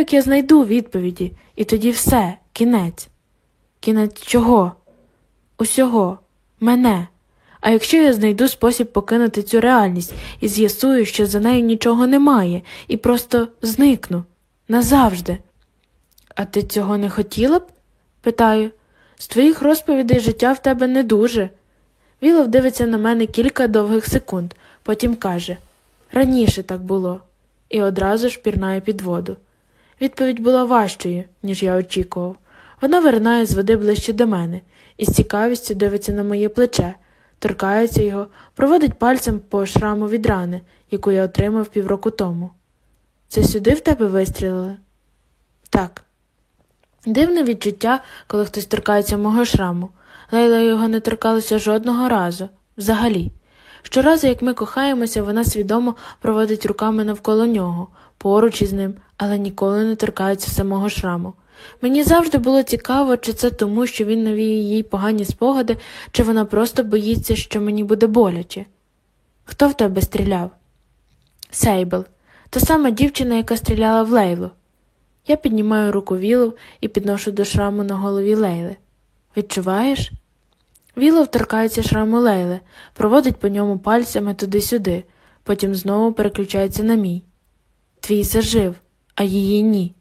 як я знайду відповіді, і тоді все, кінець. Кінець чого? Усього, мене. А якщо я знайду спосіб покинути цю реальність і з'ясую, що за нею нічого немає, і просто зникну назавжди. А ти цього не хотіла б? питаю. З твоїх розповідей життя в тебе не дуже. Вілов дивиться на мене кілька довгих секунд, потім каже раніше так було, і одразу ж пірнає під воду. Відповідь була важчою, ніж я очікував. Вона виринає з води ближче до мене і з цікавістю дивиться на моє плече, торкається його, проводить пальцем по шраму від рани, яку я отримав півроку тому. Це сюди в тебе вистрілили? Так. Дивне відчуття, коли хтось торкається мого шраму. Лейла його не торкалася жодного разу, взагалі. Щоразу, як ми кохаємося, вона свідомо проводить руками навколо нього, поруч із ним, але ніколи не торкається самого шраму. Мені завжди було цікаво, чи це тому, що він навіє їй погані спогади, чи вона просто боїться, що мені буде боляче. Хто в тебе стріляв? Сейбл, та сама дівчина, яка стріляла в Лейлу. Я піднімаю руку Вілов і підношу до шраму на голові Лейли. Відчуваєш? Вілов торкається шраму Лейли, проводить по ньому пальцями туди-сюди, потім знову переключається на мій. Твій зажив, а її ні.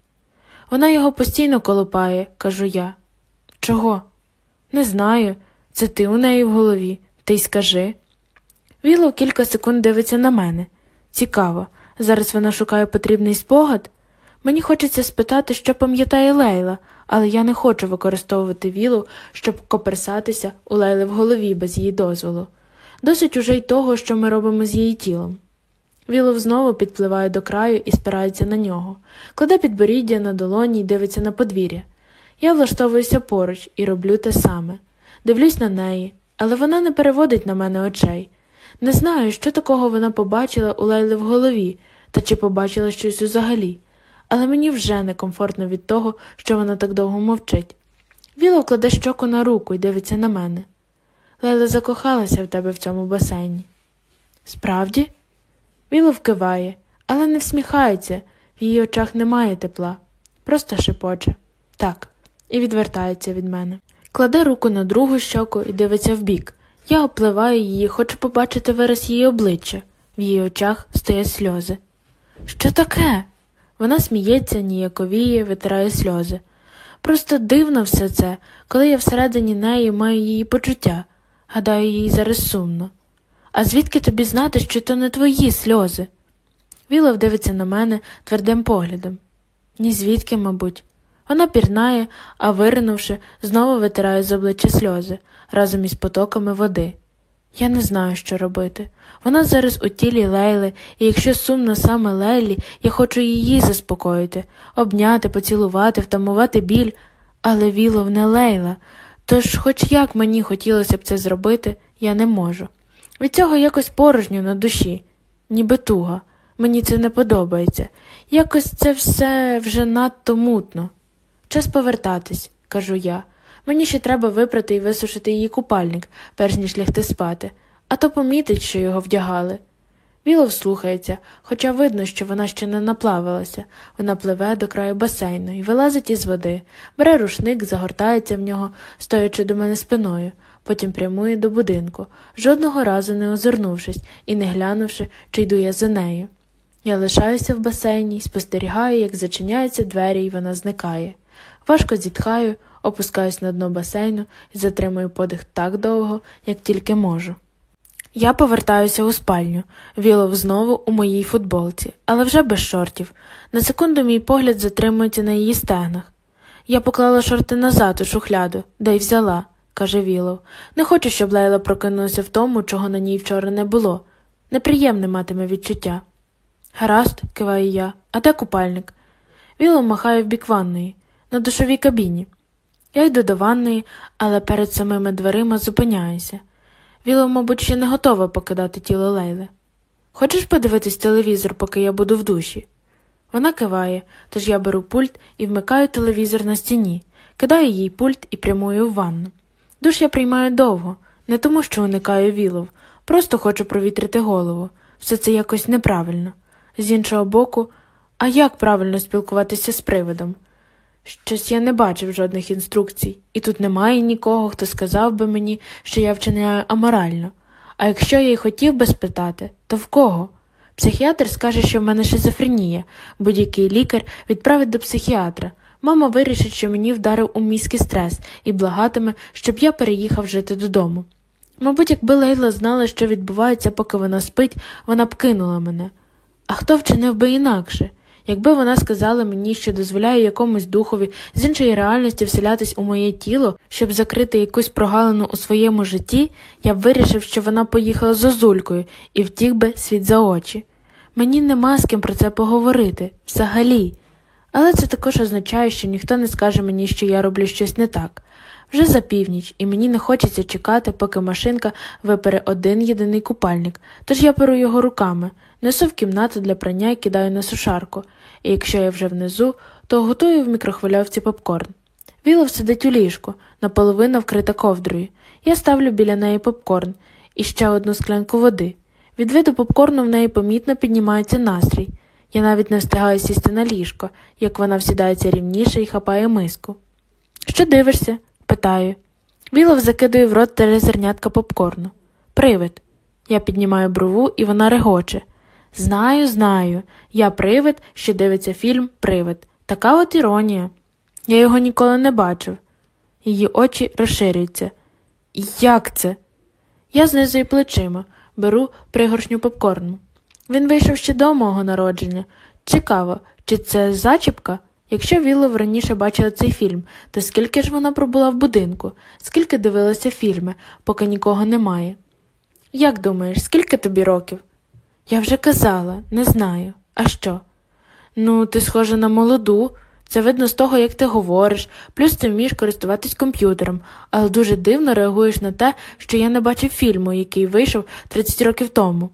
Вона його постійно колопає, кажу я. Чого? Не знаю. Це ти у неї в голові, ти й скажи. Вілов кілька секунд дивиться на мене. Цікаво, зараз вона шукає потрібний спогад. Мені хочеться спитати, що пам'ятає Лейла, але я не хочу використовувати вілу, щоб коперсатися у Лейли в голові без її дозволу. Досить уже й того, що ми робимо з її тілом. Вілов знову підпливає до краю і спирається на нього, кладе підборіддя на долоні й дивиться на подвір'я. Я влаштовуюся поруч і роблю те саме. Дивлюсь на неї, але вона не переводить на мене очей. Не знаю, що такого вона побачила у Лейли в голові, та чи побачила щось взагалі, але мені вже некомфортно від того, що вона так довго мовчить. Віло кладе щоку на руку і дивиться на мене. Лейла закохалася в тебе в цьому басейні. Справді? Віло вкиває, але не всміхається, в її очах немає тепла, просто шепоче так, і відвертається від мене. Кладе руку на другу щоку і дивиться вбік. Я опливаю її, хочу побачити вираз її обличчя. В її очах стоять сльози. Що таке? Вона сміється, ніяковіє, витирає сльози. Просто дивно все це, коли я всередині неї маю її почуття. Гадаю, їй зараз сумно. А звідки тобі знати, що то не твої сльози? Вілов дивиться на мене твердим поглядом. Ні звідки, мабуть. Вона пірнає, а виринувши, знову витирає з обличчя сльози разом із потоками води. Я не знаю, що робити. Вона зараз у тілі Лейли, і якщо сумно саме Лейлі, я хочу її заспокоїти, обняти, поцілувати, втамувати біль, але Вілов не Лейла, тож, хоч як мені хотілося б це зробити, я не можу. Від цього якось порожньо на душі, ніби туга. Мені це не подобається. Якось це все вже надто мутно. Час повертатись, кажу я. Мені ще треба випрати і висушити її купальник, перш ніж лягти спати, а то помітить, що його вдягали. Вілов слухається, хоча видно, що вона ще не наплавилася. Вона пливе до краю басейну і вилазить із води, бере рушник, загортається в нього, стоячи до мене спиною, потім прямує до будинку, жодного разу не озирнувшись і не глянувши, чи йду я за нею. Я лишаюся в басейні і спостерігаю, як зачиняються двері, і вона зникає. Важко зітхаю, опускаюсь на дно басейну і затримую подих так довго, як тільки можу. Я повертаюся у спальню, Вілов знову у моїй футболці, але вже без шортів. На секунду мій погляд затримується на її стегнах. Я поклала шорти назад у шухляду, де й взяла, каже Вілов. Не хочу, щоб Лейла прокинулася в тому, чого на ній вчора не було. Неприємне матиме відчуття. Гаразд, киваю я, а де купальник? Вілов махає в бік ванної, на душовій кабіні. Я йду до ванної, але перед самими дверима зупиняюся. Віло, мабуть, ще не готова покидати тіло Лейли. Хочеш подивитись телевізор, поки я буду в душі? Вона киває, тож я беру пульт і вмикаю телевізор на стіні, кидаю їй пульт і прямую в ванну. Душ я приймаю довго, не тому, що уникаю вілов, просто хочу провітрити голову. Все це якось неправильно. З іншого боку, А як правильно спілкуватися з привидом? Щось я не бачив жодних інструкцій, і тут немає нікого, хто сказав би мені, що я вчиняю аморально. А якщо я й хотів би спитати, то в кого? Психіатр скаже, що в мене шизофренія, будь-який лікар відправить до психіатра. Мама вирішить, що мені вдарив у мізки стрес і благатиме, щоб я переїхав жити додому. Мабуть, якби Лейла знала, що відбувається, поки вона спить, вона б кинула мене. А хто вчинив би інакше? Якби вона сказала мені, що дозволяє якомусь духові з іншої реальності вселятись у моє тіло, щоб закрити якусь прогалину у своєму житті, я б вирішив, що вона поїхала з Озулькою і втік би світ за очі. Мені нема з ким про це поговорити взагалі. Але це також означає, що ніхто не скаже мені, що я роблю щось не так. Вже за північ, і мені не хочеться чекати, поки машинка випере один єдиний купальник, тож я перу його руками, несу в кімнату для прання і кидаю на сушарку, і якщо я вже внизу, то готую в мікрохвильовці попкорн. Вілов сидить у ліжку, наполовину вкрита ковдрою. Я ставлю біля неї попкорн і ще одну склянку води. Від виду попкорну в неї помітно піднімається настрій. Я навіть не встигаю сісти на ліжко, як вона всідається рівніше і хапає миску. Що дивишся? питаю. Вілов закидує в рот три зернятка попкорну. Привид. Я піднімаю брову, і вона регоче. Знаю, знаю. Я привид, що дивиться фільм Привид. Така от іронія. Я його ніколи не бачив. Її очі розширюються. Як це? Я знизую плечима, беру пригоршню попкорну. Він вийшов ще до мого народження. Цікаво, чи це зачіпка? Якщо Вілов раніше бачила цей фільм, то скільки ж вона пробула в будинку, скільки дивилася фільми, поки нікого немає? Як думаєш, скільки тобі років? Я вже казала, не знаю. А що? Ну, ти схожа на молоду. Це видно з того, як ти говориш, плюс ти вмієш користуватись комп'ютером, але дуже дивно реагуєш на те, що я не бачив фільму, який вийшов 30 років тому.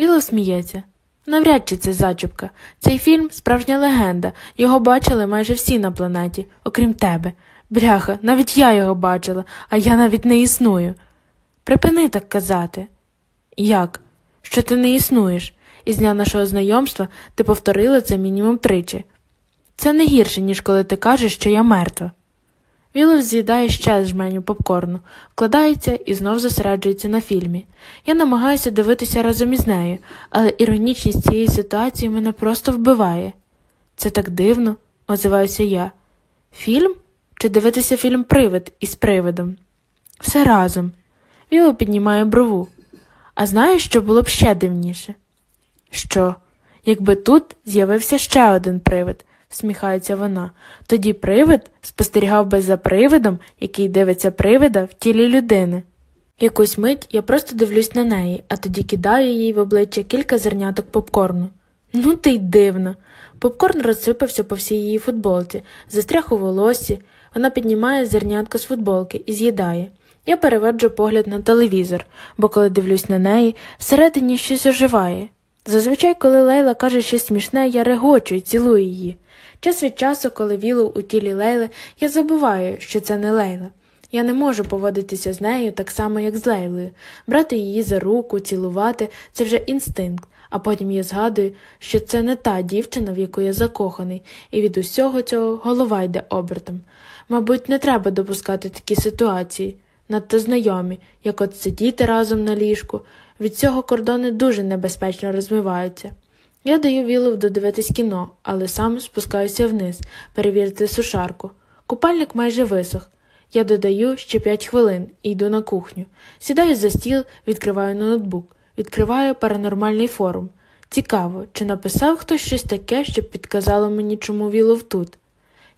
Віло сміється. Навряд чи це зачіпка. Цей фільм справжня легенда. Його бачили майже всі на планеті, окрім тебе. Бляха, навіть я його бачила, а я навіть не існую. Припини так казати. Як? Що ти не існуєш? Із дня нашого знайомства ти повторила це мінімум тричі. Це не гірше, ніж коли ти кажеш, що я мертва. Вілов з'їдає ще жменю попкорну, вкладається і знов зосереджується на фільмі. Я намагаюся дивитися разом із нею, але іронічність цієї ситуації мене просто вбиває. Це так дивно, озиваюся я. Фільм? Чи дивитися фільм Привид із привидом? Все разом. Віло піднімає брову. А знаєш, що було б ще дивніше? Що? Якби тут з'явився ще один привид, всміхається вона, тоді привид спостерігав би за привидом, який дивиться привида в тілі людини. Якусь мить я просто дивлюсь на неї, а тоді кидаю їй в обличчя кілька зерняток попкорну. Ну ти й дивно. Попкорн розсипався по всій її футболці, застряг у волосі. Вона піднімає зернятко з футболки і з'їдає. Я переведжу погляд на телевізор, бо коли дивлюсь на неї, всередині щось оживає. Зазвичай, коли Лейла каже щось смішне, я регочу і цілую її. Час від часу, коли вілу у тілі Лейли, я забуваю, що це не Лейла. Я не можу поводитися з нею так само, як з Лейлою, брати її за руку, цілувати це вже інстинкт, а потім я згадую, що це не та дівчина, в яку я закоханий, і від усього цього голова йде обертом. Мабуть, не треба допускати такі ситуації, надто знайомі, як от сидіти разом на ліжку. Від цього кордони дуже небезпечно розмиваються. Я даю Вілов додивитись кіно, але сам спускаюся вниз, перевірити сушарку. Купальник майже висох. Я додаю ще п'ять хвилин і йду на кухню. Сідаю за стіл, відкриваю ноутбук, відкриваю паранормальний форум. Цікаво, чи написав хтось щось таке, щоб підказало мені, чому Вілов тут.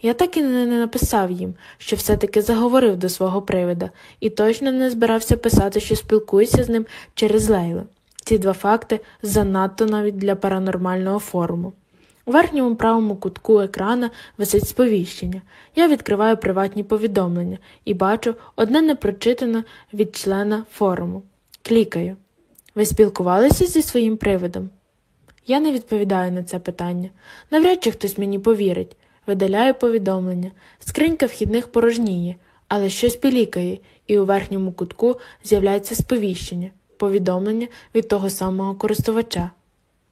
Я так і не написав їм, що все-таки заговорив до свого привида, і точно не збирався писати, що спілкуюся з ним через Лейлу. Ці два факти занадто навіть для паранормального форуму. У верхньому правому кутку екрана висить сповіщення. Я відкриваю приватні повідомлення і бачу одне непрочитане від члена форуму. Клікаю. Ви спілкувалися зі своїм привидом? Я не відповідаю на це питання. Навряд чи хтось мені повірить. Видаляю повідомлення. Скринька вхідних порожніє, але щось пілікає, і у верхньому кутку з'являється сповіщення повідомлення від того самого користувача.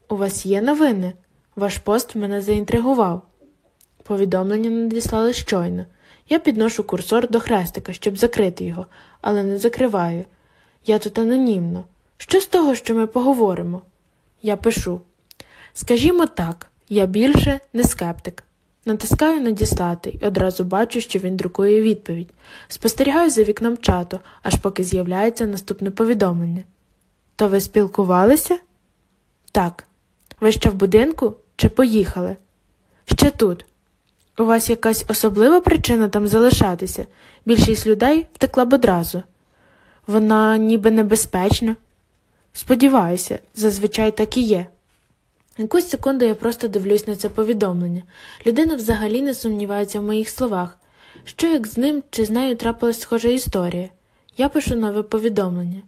У вас є новини? Ваш пост мене заінтригував. Повідомлення надіслали щойно. Я підношу курсор до хрестика, щоб закрити його, але не закриваю. Я тут анонімно. Що з того, що ми поговоримо? Я пишу. Скажімо так, я більше не скептик. Натискаю надіслати і одразу бачу, що він друкує відповідь. Спостерігаю за вікном чату, аж поки з'являється наступне повідомлення. То ви спілкувалися? Так. Ви ще в будинку чи поїхали? Ще тут. У вас якась особлива причина там залишатися? Більшість людей втекла б одразу. Вона ніби небезпечна. Сподіваюся, зазвичай так і є. Якусь секунду я просто дивлюсь на це повідомлення. Людина взагалі не сумнівається в моїх словах. Що як з ним чи з нею трапилась схожа історія? Я пишу нове повідомлення.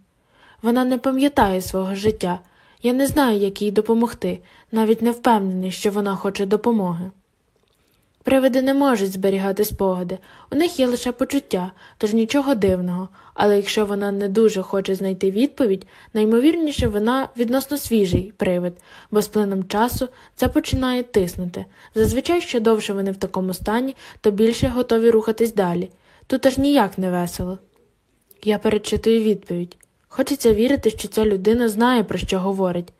Вона не пам'ятає свого життя. Я не знаю, як їй допомогти, навіть не впевнений, що вона хоче допомоги. Привиди не можуть зберігати спогади, у них є лише почуття, тож нічого дивного, але якщо вона не дуже хоче знайти відповідь, наймовірніше вона відносно свіжий привид, бо з плином часу це починає тиснути. Зазвичай, що довше вони в такому стані, то більше готові рухатись далі. Тут аж ніяк не весело. Я перечитую відповідь. Хочеться вірити, що ця людина знає, про що говорить.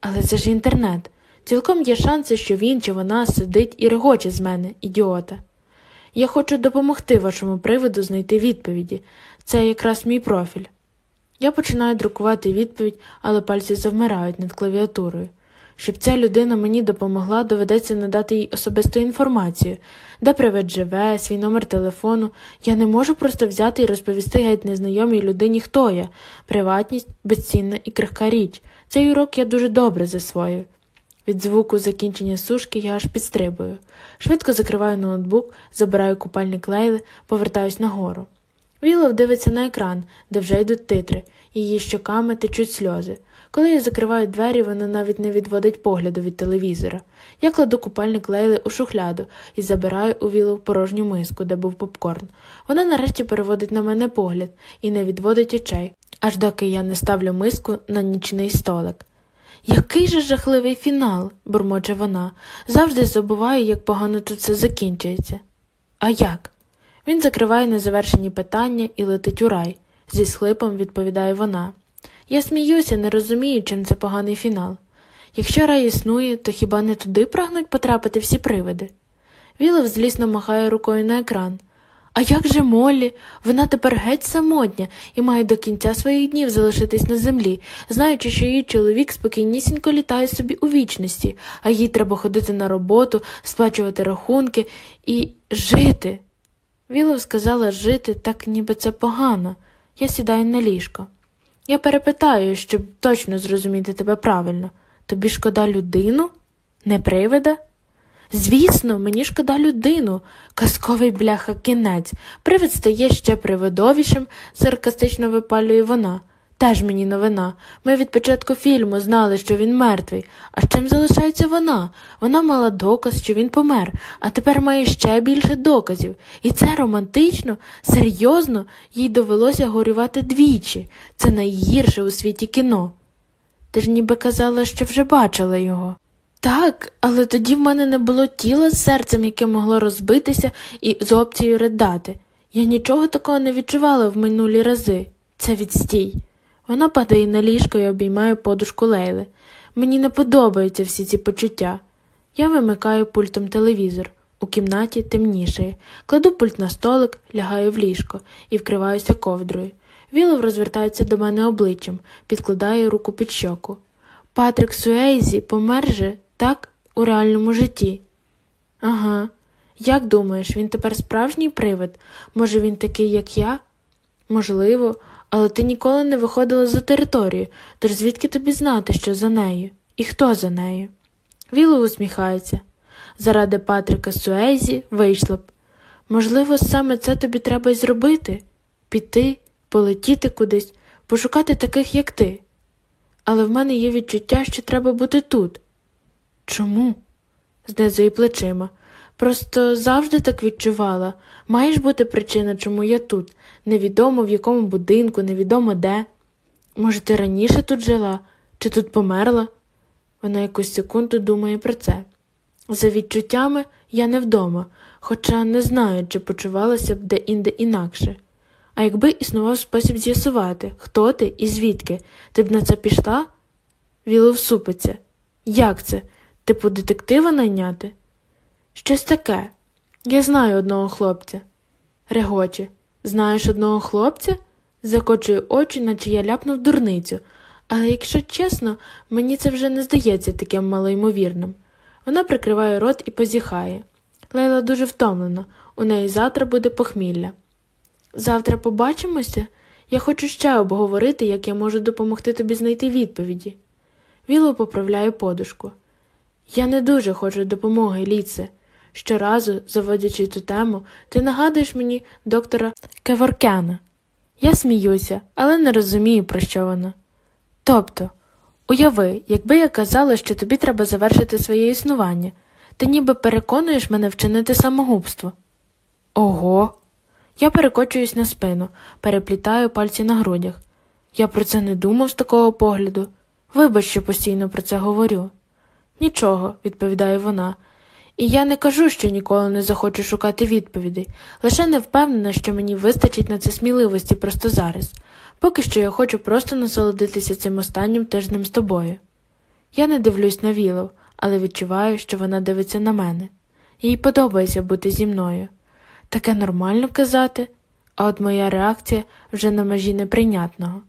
Але це ж інтернет. Цілком є шанси, що він чи вона сидить і регоче з мене, ідіота. Я хочу допомогти вашому приводу знайти відповіді. Це якраз мій профіль. Я починаю друкувати відповідь, але пальці завмирають над клавіатурою. Щоб ця людина мені допомогла, доведеться надати їй особисту інформацію, де привид живе, свій номер телефону. Я не можу просто взяти і розповісти геть незнайомій людині, хто я. Приватність безцінна і крихка річ. Цей урок я дуже добре засвоїв. Від звуку закінчення сушки я аж підстрибую. Швидко закриваю ноутбук, забираю купальник лейли, повертаюсь нагору. Вілов дивиться на екран, де вже йдуть титри, її щоками течуть сльози. Коли я закриваю двері, вона навіть не відводить погляду від телевізора. Я кладу купальник лейли у шухляду і забираю у Вілов порожню миску, де був попкорн. Вона нарешті переводить на мене погляд і не відводить очей, аж доки я не ставлю миску на нічний столик. Який же жахливий фінал, бурмоче вона. Завжди забуваю, як погано тут все закінчується. А як? Він закриває незавершені питання і летить у рай, зі схлипом відповідає вона. Я сміюся, не розумію, чим це поганий фінал. Якщо рай існує, то хіба не туди прагнуть потрапити всі привиди? Вілов злісно махає рукою на екран. А як же Моллі? Вона тепер геть самотня і має до кінця своїх днів залишитись на землі, знаючи, що її чоловік спокійнісінько літає собі у вічності, а їй треба ходити на роботу, сплачувати рахунки і жити. Вілов сказала жити так, ніби це погано. Я сідаю на ліжко. Я перепитаю, щоб точно зрозуміти тебе правильно. Тобі шкода людину? Не привида? Звісно, мені шкода людину, казковий бляха кінець. Привид стає ще привидовішим, саркастично випалює вона. Теж мені новина. Ми від початку фільму знали, що він мертвий. А з чим залишається вона? Вона мала доказ, що він помер, а тепер має ще більше доказів. І це романтично, серйозно, їй довелося горювати двічі. Це найгірше у світі кіно. Ти ж ніби казала, що вже бачила його. Так, але тоді в мене не було тіла з серцем, яке могло розбитися і з опцією ридати. Я нічого такого не відчувала в минулі рази. Це відстій. Вона падає на ліжко і обіймає подушку Лейли. Мені не подобаються всі ці почуття. Я вимикаю пультом телевізор. У кімнаті темнішає. Кладу пульт на столик, лягаю в ліжко і вкриваюся ковдрою. Вілов розвертається до мене обличчям, підкладає руку під щоку. Патрик Суейзі помер же, так, у реальному житті. Ага. Як думаєш, він тепер справжній привид? Може, він такий, як я? Можливо, але ти ніколи не виходила за територію, тож звідки тобі знати, що за нею? І хто за нею? Віло усміхається. Заради Патрика Суезі вийшла б. Можливо, саме це тобі треба й зробити піти, полетіти кудись, пошукати таких, як ти. Але в мене є відчуття, що треба бути тут. Чому? знизує плечима. Просто завжди так відчувала. Маєш бути причина, чому я тут. Невідомо в якому будинку, невідомо де. Може, ти раніше тут жила, чи тут померла? Вона якусь секунду думає про це. За відчуттями я не вдома, хоча не знаю, чи почувалася б де-інде інакше. А якби існував спосіб з'ясувати, хто ти і звідки, ти б на це пішла? Віло всупиться. Як це? Типу детектива найняти? Щось таке. Я знаю одного хлопця. Регоче. Знаєш одного хлопця? Закочує очі, наче я ляпнув дурницю. Але якщо чесно, мені це вже не здається таким малоймовірним. Вона прикриває рот і позіхає. Лейла дуже втомлена, у неї завтра буде похмілля. Завтра побачимося? Я хочу ще обговорити, як я можу допомогти тобі знайти відповіді. Віло поправляє подушку. Я не дуже хочу допомоги, Ліце. Щоразу, заводячи цю тему, ти нагадуєш мені доктора Кеворкяна. Я сміюся, але не розумію, про що вона. Тобто, уяви, якби я казала, що тобі треба завершити своє існування, ти ніби переконуєш мене вчинити самогубство. Ого. Я перекочуюсь на спину, переплітаю пальці на грудях. Я про це не думав з такого погляду. Вибач, що постійно про це говорю. Нічого, відповідає вона, і я не кажу, що ніколи не захочу шукати відповідей, лише не впевнена, що мені вистачить на це сміливості просто зараз. Поки що я хочу просто насолодитися цим останнім тижнем з тобою. Я не дивлюсь на Вілов, але відчуваю, що вона дивиться на мене. Їй подобається бути зі мною. Таке нормально казати, а от моя реакція вже на межі неприйнятного.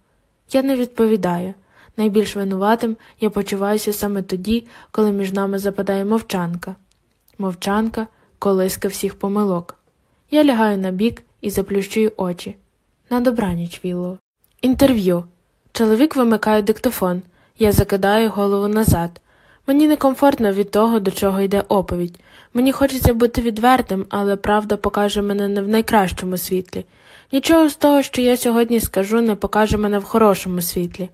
Я не відповідаю. Найбільш винуватим я почуваюся саме тоді, коли між нами западає мовчанка. Мовчанка колиска всіх помилок. Я лягаю на бік і заплющую очі. На добраніч, Вілло. Інтерв'ю. Чоловік вимикає диктофон. Я закидаю голову назад. Мені некомфортно від того, до чого йде оповідь. Мені хочеться бути відвертим, але правда покаже мене не в найкращому світлі. Нічого з того, що я сьогодні скажу, не покаже мене в хорошому світлі.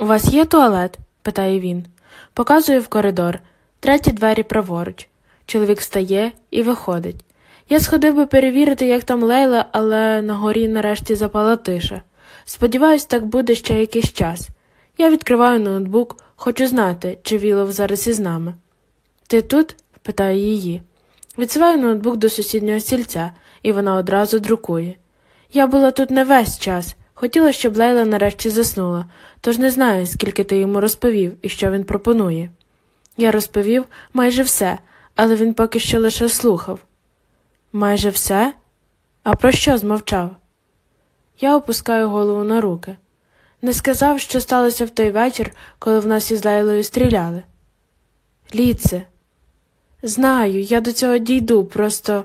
У вас є туалет? питає він. Показує в коридор, треті двері праворуч. Чоловік встає і виходить. Я сходив би перевірити, як там Лейла, але на горі нарешті запала тиша. Сподіваюсь, так буде ще якийсь час. Я відкриваю ноутбук, хочу знати, чи Вілов зараз із нами. Ти тут? питаю її. Відсуваю ноутбук до сусіднього стільця, і вона одразу друкує. Я була тут не весь час. Хотіла, щоб Лейла нарешті заснула, тож не знаю, скільки ти йому розповів і що він пропонує. Я розповів майже все, але він поки що лише слухав. Майже все? А про що змовчав? Я опускаю голову на руки. Не сказав, що сталося в той вечір, коли в нас із Лейлою стріляли. Ліце, знаю, я до цього дійду, просто.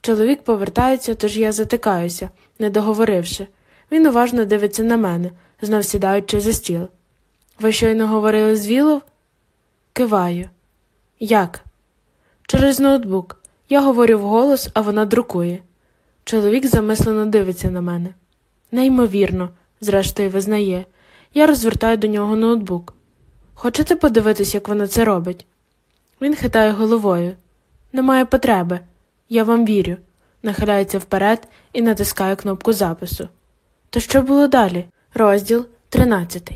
Чоловік повертається, тож я затикаюся, не договоривши. Він уважно дивиться на мене, знов сідаючи за стіл. Ви щойно говорили з Вілов? Киваю. Як? Через ноутбук. Я говорю вголос, а вона друкує. Чоловік замислено дивиться на мене. Неймовірно, зрештою, визнає. Я розвертаю до нього ноутбук. Хочете подивитись, як вона це робить? Він хитає головою. Немає потреби. Я вам вірю, нахиляється вперед і натискає кнопку запису. То що було далі? Розділ 13.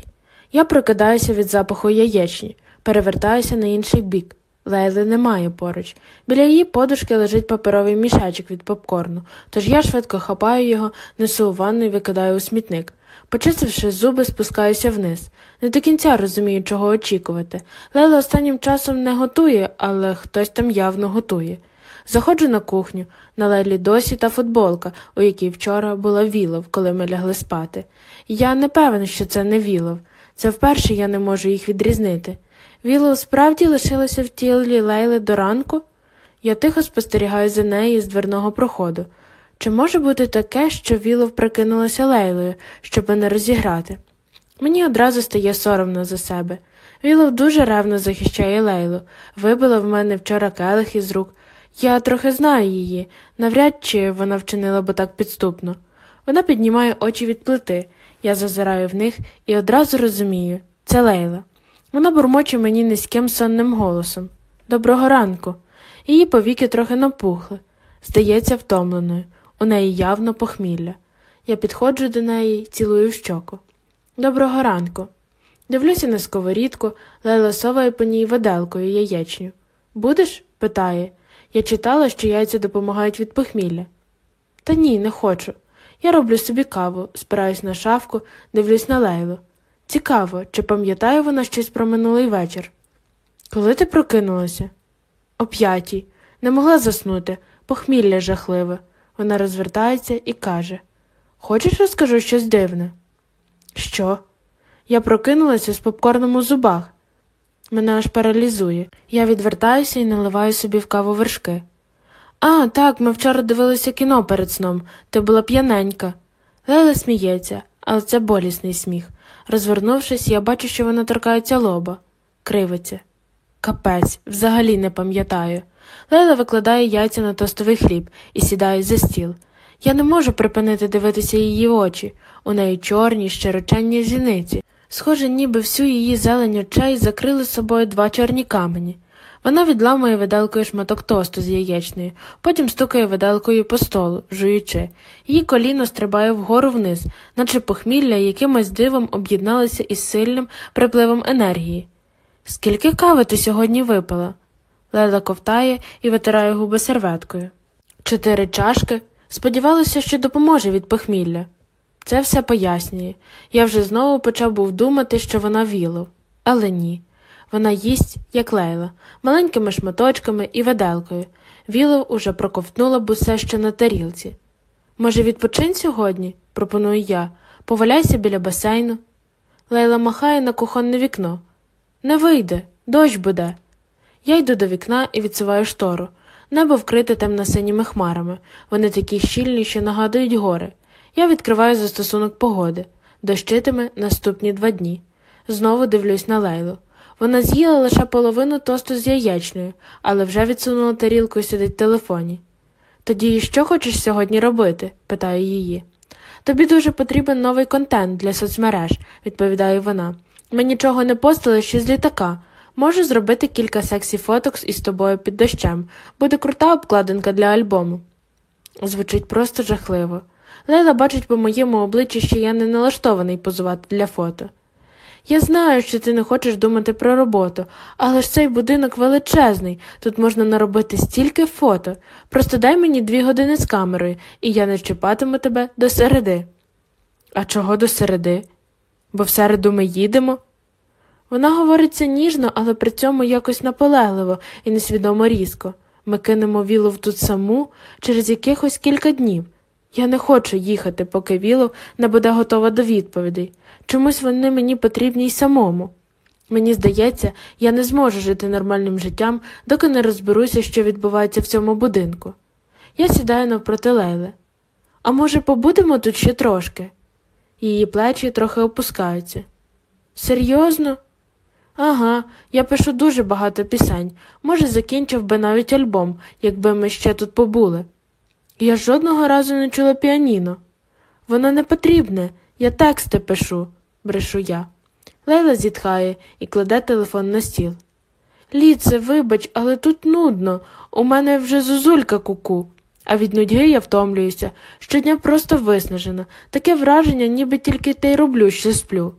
Я прокидаюся від запаху яєчні, перевертаюся на інший бік. Лейли немає поруч. Біля її подушки лежить паперовий мішечок від попкорну, тож я швидко хапаю його, несу у ванну і викидаю у смітник. Почистивши зуби, спускаюся вниз. Не до кінця розумію, чого очікувати. Лейла останнім часом не готує, але хтось там явно готує. Заходжу на кухню, на лелі досі та футболка, у якій вчора була Вілов, коли ми лягли спати. Я не певен, що це не Вілов. Це вперше я не можу їх відрізнити. Вілов справді лишилася в тілі Лейли до ранку? Я тихо спостерігаю за нею з дверного проходу. Чи може бути таке, що Вілов прикинулася Лейлою, щоб мене розіграти? Мені одразу стає соромно за себе. Вілов дуже ревно захищає Лейлу, вибила в мене вчора келих із рук. Я трохи знаю її, навряд чи вона вчинила б так підступно. Вона піднімає очі від плити, я зазираю в них і одразу розумію це Лейла. Вона бурмоче мені низьким сонним голосом. Доброго ранку. Її повіки трохи напухли. Здається, втомленою. У неї явно похмілля. Я підходжу до неї, цілую в щоку. Доброго ранку. Дивлюся на сковорідку, Лейла соває по ній виделкою яєчню. Будеш? питає. Я читала, що яйця допомагають від похмілля. Та ні, не хочу. Я роблю собі каву, спираюсь на шафку, дивлюсь на Лейлу. Цікаво, чи пам'ятає вона щось про минулий вечір? Коли ти прокинулася? О п'ятій. Не могла заснути, похмілля жахливе. Вона розвертається і каже Хочеш розкажу щось дивне? Що? Я прокинулася з попкорном у зубах. Мене аж паралізує. Я відвертаюся і наливаю собі в каву вершки. А, так, ми вчора дивилися кіно перед сном. Ти була п'яненька. Леля сміється, але це болісний сміх. Розвернувшись, я бачу, що вона торкається лоба, кривиться. Капець, взагалі не пам'ятаю. Лейла викладає яйця на тостовий хліб і сідає за стіл. Я не можу припинити дивитися її очі. У неї чорні, щироченні зіниці. Схоже, ніби всю її зелень очей закрили собою два чорні камені. Вона відламує виделкою шматок тосту з яєчнею, потім стукає виделкою по столу, жуючи. Її коліно стрибає вгору вниз, наче похмілля якимось дивом об'єдналося із сильним припливом енергії. Скільки кави ти сьогодні випила? Лела ковтає і витирає губи серветкою. Чотири чашки. Сподівалася, що допоможе від похмілля. Це все пояснює. Я вже знову почав був думати, що вона вілов. Але ні. Вона їсть, як лейла, маленькими шматочками і виделкою. Вілов уже проковтнула б усе ще на тарілці. Може, відпочинь сьогодні, пропоную я, поваляйся біля басейну. Лейла махає на кухонне вікно. Не вийде, дощ буде. Я йду до вікна і відсуваю штору. Небо вкрите темно-синіми хмарами. Вони такі щільні, що нагадують гори. Я відкриваю застосунок погоди. Дощитиме наступні два дні. Знову дивлюсь на Лейлу. Вона з'їла лише половину тосту з яєчнею, але вже відсунула тарілку і сидить в телефоні. Тоді що хочеш сьогодні робити? питаю її. Тобі дуже потрібен новий контент для соцмереж, відповідає вона. Ми нічого не постили ще з літака. Можу зробити кілька сексі фоток із тобою під дощем. Буде крута обкладинка для альбому. Звучить просто жахливо. Лейла бачить по моєму обличчі, що я не налаштований позувати для фото. Я знаю, що ти не хочеш думати про роботу, але ж цей будинок величезний, тут можна наробити стільки фото. Просто дай мені дві години з камерою, і я не чіпатиму тебе до середи. А чого до середи? Бо в середу ми їдемо. Вона говориться ніжно, але при цьому якось наполегливо і несвідомо різко. Ми кинемо Вілов тут саму через якихось кілька днів. Я не хочу їхати, поки Вілов не буде готова до відповідей. Чомусь вони мені потрібні й самому. Мені здається, я не зможу жити нормальним життям, доки не розберуся, що відбувається в цьому будинку. Я сідаю навпроти Лейли. А може, побудемо тут ще трошки? Її плечі трохи опускаються. Серйозно? Ага, я пишу дуже багато пісень. Може, закінчив би навіть альбом, якби ми ще тут побули. Я жодного разу не чула піаніно. Воно не потрібне, я тексти пишу, брешу я. Лейла зітхає і кладе телефон на стіл. Ліце, вибач, але тут нудно. У мене вже зозулька куку. А від нудьги я втомлююся. Щодня просто виснажена. Таке враження, ніби тільки те й роблю, що сплю.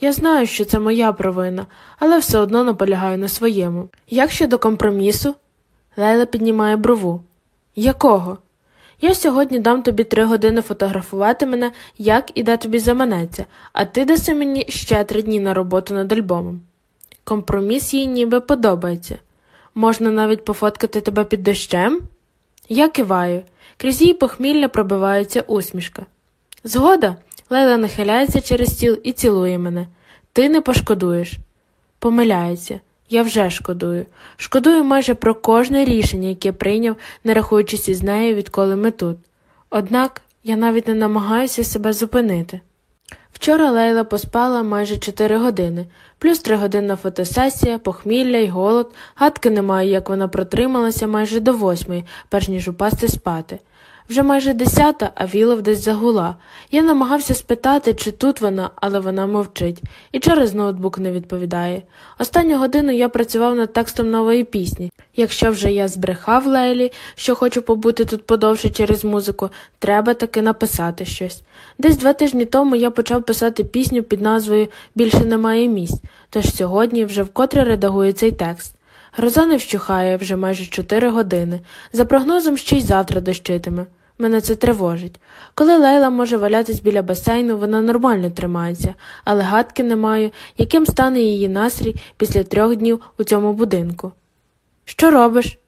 Я знаю, що це моя провина, але все одно наполягаю на своєму. Як щодо компромісу? Лейла піднімає брову. Якого? Я сьогодні дам тобі три години фотографувати мене, як і де тобі заманеться, а ти даси мені ще три дні на роботу над альбомом. Компроміс їй ніби подобається. Можна навіть пофоткати тебе під дощем? Я киваю. Крізь її похмілля пробивається усмішка. Згода, Лейла нахиляється через стіл і цілує мене. Ти не пошкодуєш. Помиляється. Я вже шкодую. Шкодую майже про кожне рішення, яке прийняв, не рахуючись із нею, відколи ми тут. Однак я навіть не намагаюся себе зупинити. Вчора Лейла поспала майже 4 години, плюс 3 годинна фотосесія, похмілля й голод, гадки немає, як вона протрималася майже до восьмої, перш ніж упасти спати. Вже майже десята, а Вілов десь загула. Я намагався спитати, чи тут вона, але вона мовчить, і через ноутбук не відповідає. Останню годину я працював над текстом нової пісні. Якщо вже я збрехав Лейлі, що хочу побути тут подовше через музику, треба таки написати щось. Десь два тижні тому я почав писати пісню під назвою Більше немає місць, тож сьогодні вже вкотре редагую цей текст. Гроза не вщухає вже майже чотири години. За прогнозом ще й завтра дощитиме. Мене це тривожить. Коли Лейла може валятись біля басейну, вона нормально тримається, але гадки не маю, яким стане її настрій після трьох днів у цьому будинку. Що робиш?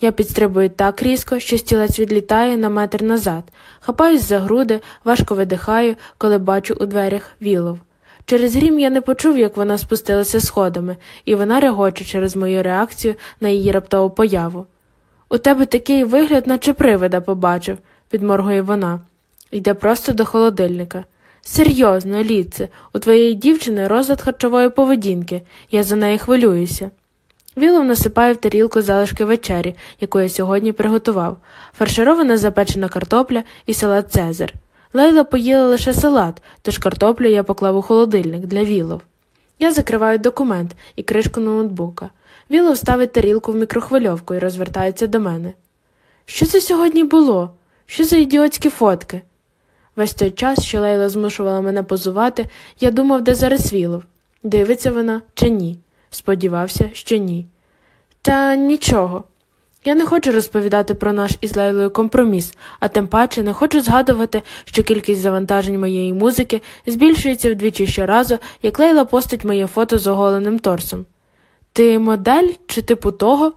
Я підстрибую так різко, що стілець відлітає на метр назад, хапаюсь за груди, важко видихаю, коли бачу у дверях вілов. Через грім я не почув, як вона спустилася сходами, і вона регоче через мою реакцію на її раптову появу. У тебе такий вигляд, наче привида побачив, підморгує вона. Йде просто до холодильника. Серйозно, Ліце, у твоєї дівчини розлад харчової поведінки, я за неї хвилююся. Вілов насипає в тарілку залишки вечері, яку я сьогодні приготував, фарширована запечена картопля і салат Цезар. Лейла поїла лише салат, тож картоплю я поклав у холодильник для Вілов. Я закриваю документ і кришку ноутбука. Вілов ставить тарілку в мікрохвильовку і розвертається до мене. Що це сьогодні було? Що за ідіотські фотки? Весь той час, що Лейла змушувала мене позувати, я думав, де зараз Вілов. Дивиться вона чи ні. Сподівався, що ні. Та нічого. Я не хочу розповідати про наш із Лейлою компроміс, а тим паче не хочу згадувати, що кількість завантажень моєї музики збільшується вдвічі щоразу, як Лейла постить моє фото з оголеним торсом. Ти модель чи типу того?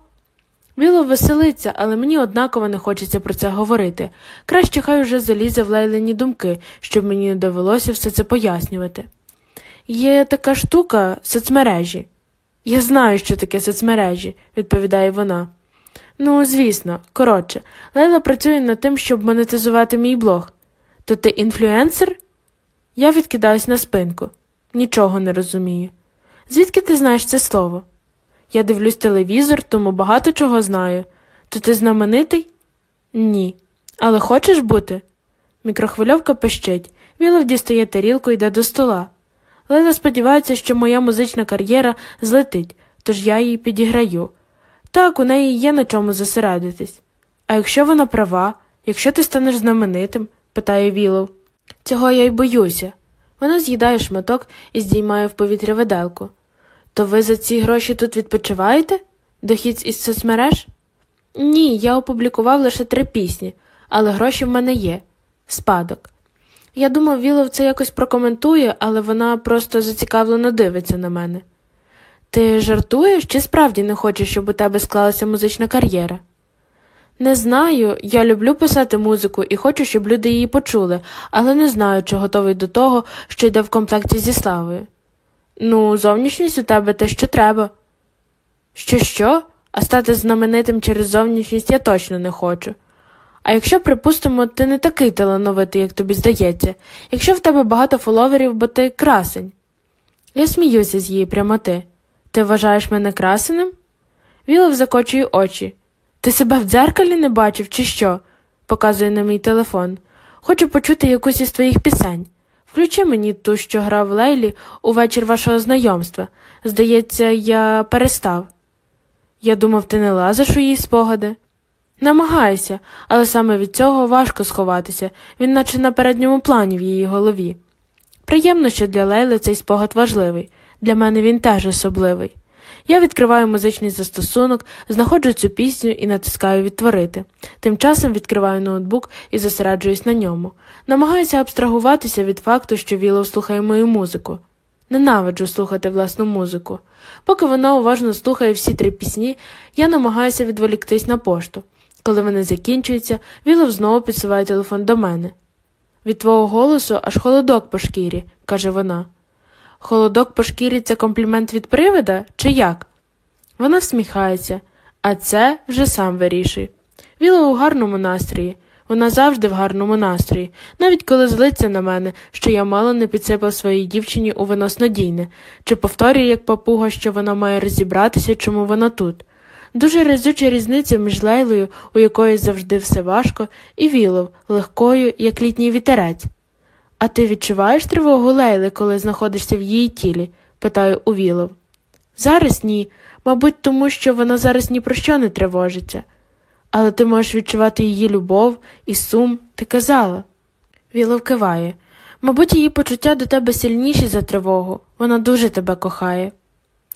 Віло веселиться, але мені однаково не хочеться про це говорити. Краще хай уже залізе в лейлені думки, щоб мені не довелося все це пояснювати. Є така штука соцмережі. Я знаю, що таке соцмережі, відповідає вона. Ну, звісно, коротше, Лейла працює над тим, щоб монетизувати мій блог. То ти інфлюенсер? Я відкидаюсь на спинку. Нічого не розумію. Звідки ти знаєш це слово? Я дивлюсь телевізор, тому багато чого знаю. То ти знаменитий? Ні. Але хочеш бути? Мікрохвильовка пищить. Вілов дістає тарілку і йде до стола. Лейла сподівається, що моя музична кар'єра злетить, тож я її підіграю. Так, у неї є на чому зосередитись. А якщо вона права, якщо ти станеш знаменитим? питає Вілов. Цього я й боюся. Вона з'їдає шматок і здіймає в повітря виделку. То ви за ці гроші тут відпочиваєте? Дохід із соцмереж? Ні, я опублікував лише три пісні, але гроші в мене є. Спадок. Я думав, Вілов це якось прокоментує, але вона просто зацікавлено дивиться на мене. Ти жартуєш чи справді не хочеш, щоб у тебе склалася музична кар'єра? Не знаю, я люблю писати музику і хочу, щоб люди її почули, але не знаю, чи готовий до того, що йде в комплекті зі славою. Ну, зовнішність у тебе те, що треба. Що, що? А стати знаменитим через зовнішність я точно не хочу. А якщо, припустимо, ти не такий талановитий, як тобі здається, якщо в тебе багато фоловерів, бо ти красень. Я сміюся з її прямоти. Ти вважаєш мене красеним? Вілов закочує очі. Ти себе в дзеркалі не бачив, чи що? показує на мій телефон. Хочу почути якусь із твоїх пісень. Включи мені ту, що грав Лейлі у вечір вашого знайомства. Здається, я перестав. Я думав, ти не лазиш у її спогади. Намагаюся, але саме від цього важко сховатися, він наче на передньому плані в її голові. Приємно, що для Лейли цей спогад важливий, для мене він теж особливий. Я відкриваю музичний застосунок, знаходжу цю пісню і натискаю відтворити. Тим часом відкриваю ноутбук і зосереджуюсь на ньому. Намагаюся абстрагуватися від факту, що Вілов слухає мою музику. Ненавиджу слухати власну музику. Поки вона уважно слухає всі три пісні, я намагаюся відволіктись на пошту. Коли вони закінчуються, Вілов знову підсуває телефон до мене. Від твого голосу аж холодок по шкірі, каже вона. Холодок по шкірі це комплімент від привида, чи як? Вона всміхається, а це вже сам вирішує. Віла у гарному настрої. Вона завжди в гарному настрої, навіть коли злиться на мене, що я мало не підсипав своїй дівчині у виноснодійне, чи повторює як папуга, що вона має розібратися, чому вона тут. Дуже разюча різниця між Лейлою, у якої завжди все важко, і Вілов, легкою, як літній вітерець. А ти відчуваєш тривогу Лейли, коли знаходишся в її тілі? питаю у Вілов. Зараз ні, мабуть, тому що вона зараз ні про що не тривожиться. Але ти можеш відчувати її любов і сум, ти казала. Вілов киває. Мабуть, її почуття до тебе сильніші за тривогу. Вона дуже тебе кохає.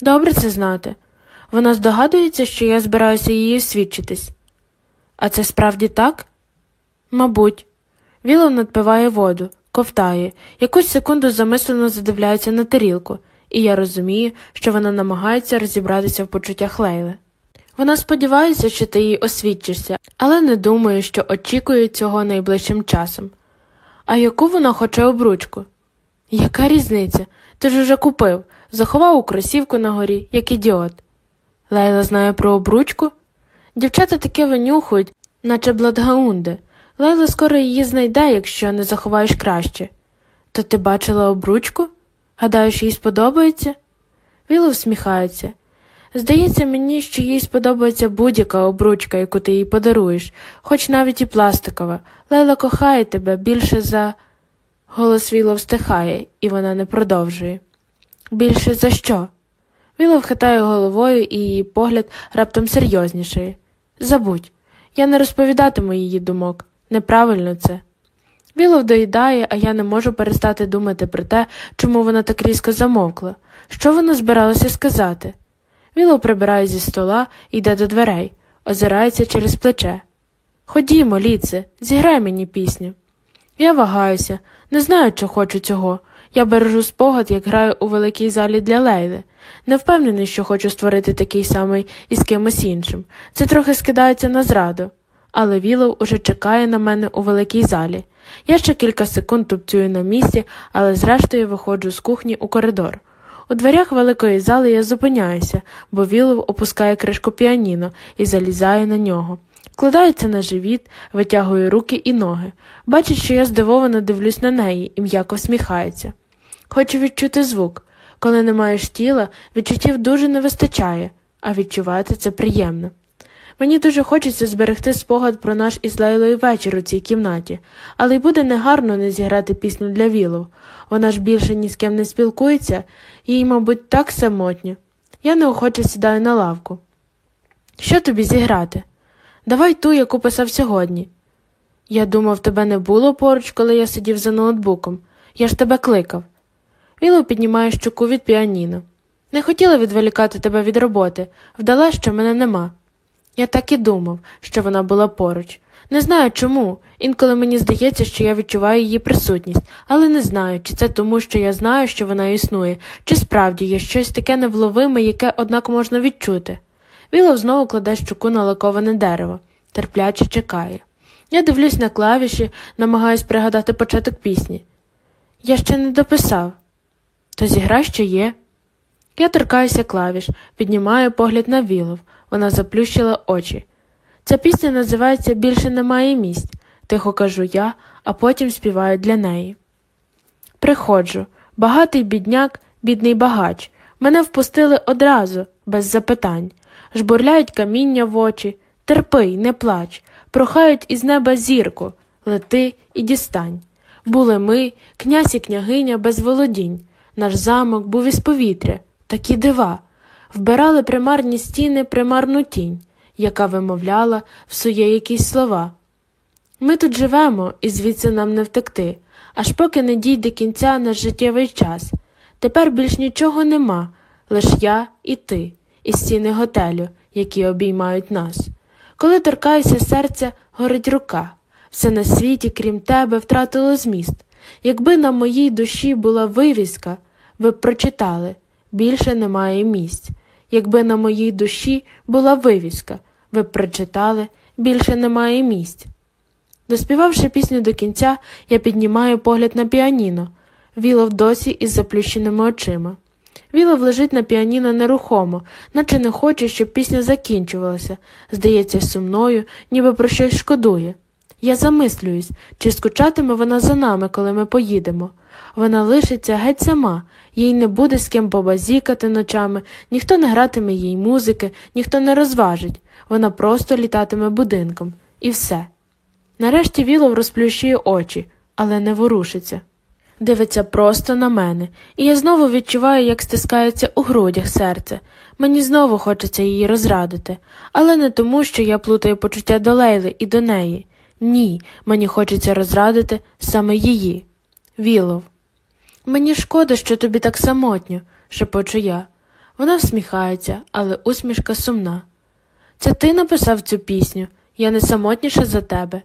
Добре це знати. Вона здогадується, що я збираюся її освідчитись. А це справді так? Мабуть. Вілов надпиває воду, ковтає, якусь секунду замислено задивляється на тарілку, і я розумію, що вона намагається розібратися в почуттях Лейли. Вона сподівається, що ти їй освідчишся, але не думає, що очікує цього найближчим часом. А яку вона хоче обручку? Яка різниця? Ти ж уже купив, заховав у кросівку на горі, як ідіот. Лейла знає про обручку? Дівчата таке винюхують, наче бладгаунди. Лейла скоро її знайде, якщо не заховаєш краще. То ти бачила обручку? Гадаєш, їй сподобається? Віла всміхається. Здається мені, що їй сподобається будь-яка обручка, яку ти їй подаруєш, хоч навіть і пластикова. Лейла кохає тебе більше за. Голос Віла встихає, і вона не продовжує. Більше за що? Вілов хитає головою, і її погляд раптом серйознішає. Забудь, я не розповідатиму її думок. Неправильно це. Вілов доїдає, а я не можу перестати думати про те, чому вона так різко замовкла. Що вона збиралася сказати? Вілов прибирає зі стола йде до дверей, озирається через плече. Ходімо, ліце, зіграй мені пісню. Я вагаюся, не знаю, чи хочу цього. Я бережу спогад, як граю у великій залі для Лейли. Не впевнений, що хочу створити такий самий із кимось іншим. Це трохи скидається на зраду. Але Вілов уже чекає на мене у великій залі. Я ще кілька секунд тупцюю на місці, але зрештою виходжу з кухні у коридор. У дверях великої зали я зупиняюся, бо Вілов опускає кришку піаніно і залізає на нього. Вкладається на живіт, витягує руки і ноги. Бачить, що я здивовано дивлюсь на неї і м'яко всміхається. Хочу відчути звук. Коли не маєш тіла, відчуттів дуже не вистачає, а відчувати це приємно. Мені дуже хочеться зберегти спогад про наш із Лейлою вечір у цій кімнаті, але й буде негарно не зіграти пісню для Вілов. Вона ж більше ні з ким не спілкується, їй, мабуть, так самотньо. Я неохоче сідаю на лавку. Що тобі зіграти? Давай ту, яку писав сьогодні. Я думав, тебе не було поруч, коли я сидів за ноутбуком. Я ж тебе кликав. Віло піднімає щуку від піаніно. Не хотіла відволікати тебе від роботи, вдала, що мене нема. Я так і думав, що вона була поруч. Не знаю чому. Інколи мені здається, що я відчуваю її присутність, але не знаю, чи це тому, що я знаю, що вона існує, чи справді є щось таке невловиме, яке, однак, можна відчути. Вілов знову кладе щуку на лаковане дерево, терпляче чекає. Я дивлюсь на клавіші, намагаюсь пригадати початок пісні. Я ще не дописав. То зіграй, що є. Я торкаюся клавіш, піднімаю погляд на Вілов. Вона заплющила очі. Ця пісня називається Більше немає місць, тихо кажу я, а потім співаю для неї. Приходжу, багатий бідняк, бідний багач. Мене впустили одразу, без запитань. Жбурляють каміння в очі, терпи, не плач, прохають із неба зірку, лети і дістань. Були ми, князь і княгиня без володінь. Наш замок був із повітря, такі дива, вбирали примарні стіни примарну тінь, яка вимовляла всує якісь слова. Ми тут живемо, і звідси нам не втекти, аж поки не дійде кінця наш життєвий час. Тепер більш нічого нема, лиш я і ти, і стіни готелю, які обіймають нас. Коли торкаюся серця, горить рука. Все на світі, крім тебе, втратило зміст. Якби на моїй душі була вивіска, ви б прочитали більше немає місць. Якби на моїй душі була вивіска, ви б прочитали більше немає місць. Доспівавши пісню до кінця, я піднімаю погляд на піаніно. Вілов досі із заплющеними очима. Вілов лежить на піаніно нерухомо, наче не хоче, щоб пісня закінчувалася, здається, сумною, ніби про щось шкодує. Я замислююсь, чи скучатиме вона за нами, коли ми поїдемо. Вона лишиться геть сама, їй не буде з ким побазікати ночами, ніхто не гратиме їй музики, ніхто не розважить. Вона просто літатиме будинком. І все. Нарешті Вілов розплющує очі, але не ворушиться. Дивиться просто на мене, і я знову відчуваю, як стискається у грудях серце. Мені знову хочеться її розрадити, але не тому, що я плутаю почуття до Лейли і до неї. Ні, мені хочеться розрадити саме її. Вілов. Мені шкода, що тобі так самотньо, шепочу я. Вона всміхається, але усмішка сумна. Це ти написав цю пісню, я не самотніша за тебе.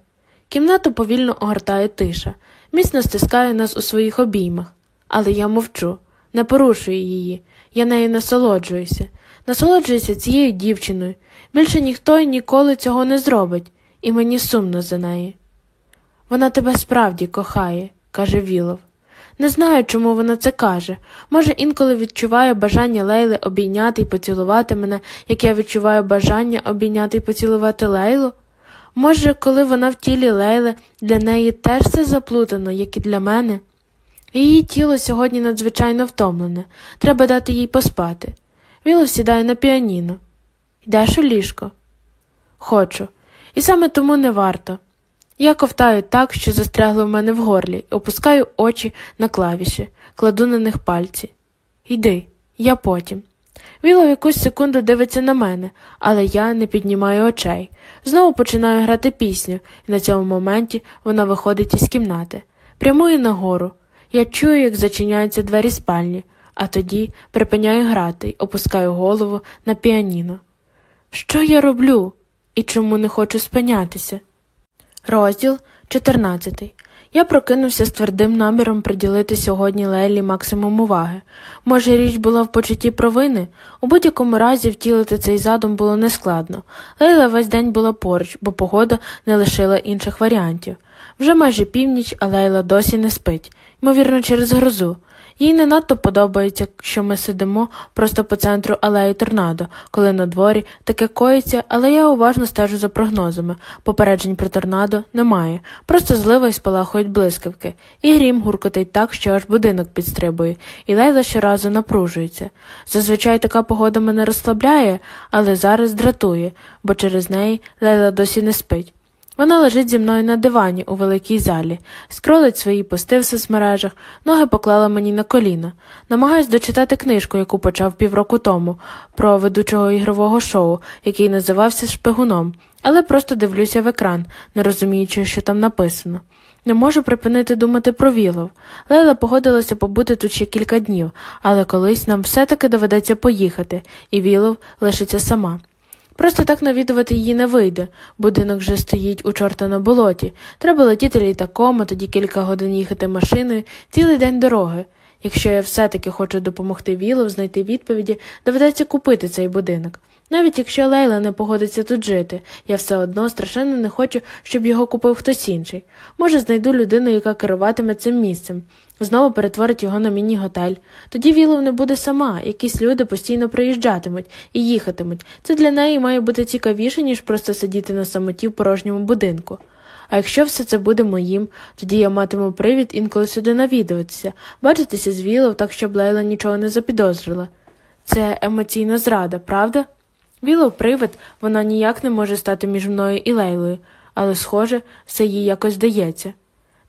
Кімнату повільно огортає тиша, міцно стискає нас у своїх обіймах. Але я мовчу, не порушую її, я нею насолоджуюся, насолоджуюся цією дівчиною. Більше ніхто й ніколи цього не зробить, і мені сумно за неї. Вона тебе справді кохає, каже Вілов. Не знаю, чому вона це каже. Може, інколи відчуваю бажання Лейли обійняти і поцілувати мене, як я відчуваю бажання обійняти і поцілувати Лейлу. Може, коли вона в тілі Лейли, для неї теж все заплутано, як і для мене. Її тіло сьогодні надзвичайно втомлене, треба дати їй поспати. Вілов сідає на піаніно. Йдеш у ліжко? Хочу. І саме тому не варто. Я ковтаю так, що застрягло в мене в горлі, опускаю очі на клавіші, кладу на них пальці. Йди, я потім. Віло в якусь секунду дивиться на мене, але я не піднімаю очей. Знову починаю грати пісню, і на цьому моменті вона виходить із кімнати. Прямує нагору. Я чую, як зачиняються двері спальні, а тоді припиняю грати й опускаю голову на піаніно. Що я роблю і чому не хочу спинятися? Розділ 14. Я прокинувся з твердим наміром приділити сьогодні Лейлі максимум уваги. Може, річ була в почутті провини? У будь-якому разі втілити цей задум було нескладно. Лейла весь день була поруч, бо погода не лишила інших варіантів. Вже майже північ, а Лейла досі не спить, ймовірно, через грозу. Їй не надто подобається, що ми сидимо просто по центру алеї торнадо, коли на дворі таке коїться, але я уважно стежу за прогнозами. Попереджень про торнадо немає, просто злива й спалахують блискавки, і грім гуркотить так, що аж будинок підстрибує, і лейла щоразу напружується. Зазвичай така погода мене розслабляє, але зараз дратує, бо через неї лейла досі не спить. Вона лежить зі мною на дивані у великій залі, скролить свої пости в соцмережах, ноги поклала мені на коліна. Намагаюсь дочитати книжку, яку почав півроку тому, про ведучого ігрового шоу, який називався Шпигуном, але просто дивлюся в екран, не розуміючи, що там написано. Не можу припинити думати про Вілов. Лейла погодилася побути тут ще кілька днів, але колись нам все-таки доведеться поїхати, і Вілов лишиться сама. Просто так навідувати її не вийде. Будинок вже стоїть у чорта на болоті. Треба летіти літаком, а тоді кілька годин їхати машиною, цілий день дороги. Якщо я все-таки хочу допомогти Вілов знайти відповіді, доведеться купити цей будинок. Навіть якщо Лейла не погодиться тут жити, я все одно страшенно не хочу, щоб його купив хтось інший. Може, знайду людину, яка керуватиме цим місцем, знову перетворить його на міні-готель. Тоді Вілов не буде сама, якісь люди постійно приїжджатимуть і їхатимуть. Це для неї має бути цікавіше, ніж просто сидіти на самоті в порожньому будинку. А якщо все це буде моїм, тоді я матиму привід інколи сюди навідуватися, бачитися з Вілов, так щоб Лейла нічого не запідозрила. Це емоційна зрада, правда? Вілов привид, вона ніяк не може стати між мною і Лейлою, але, схоже, все їй якось дається.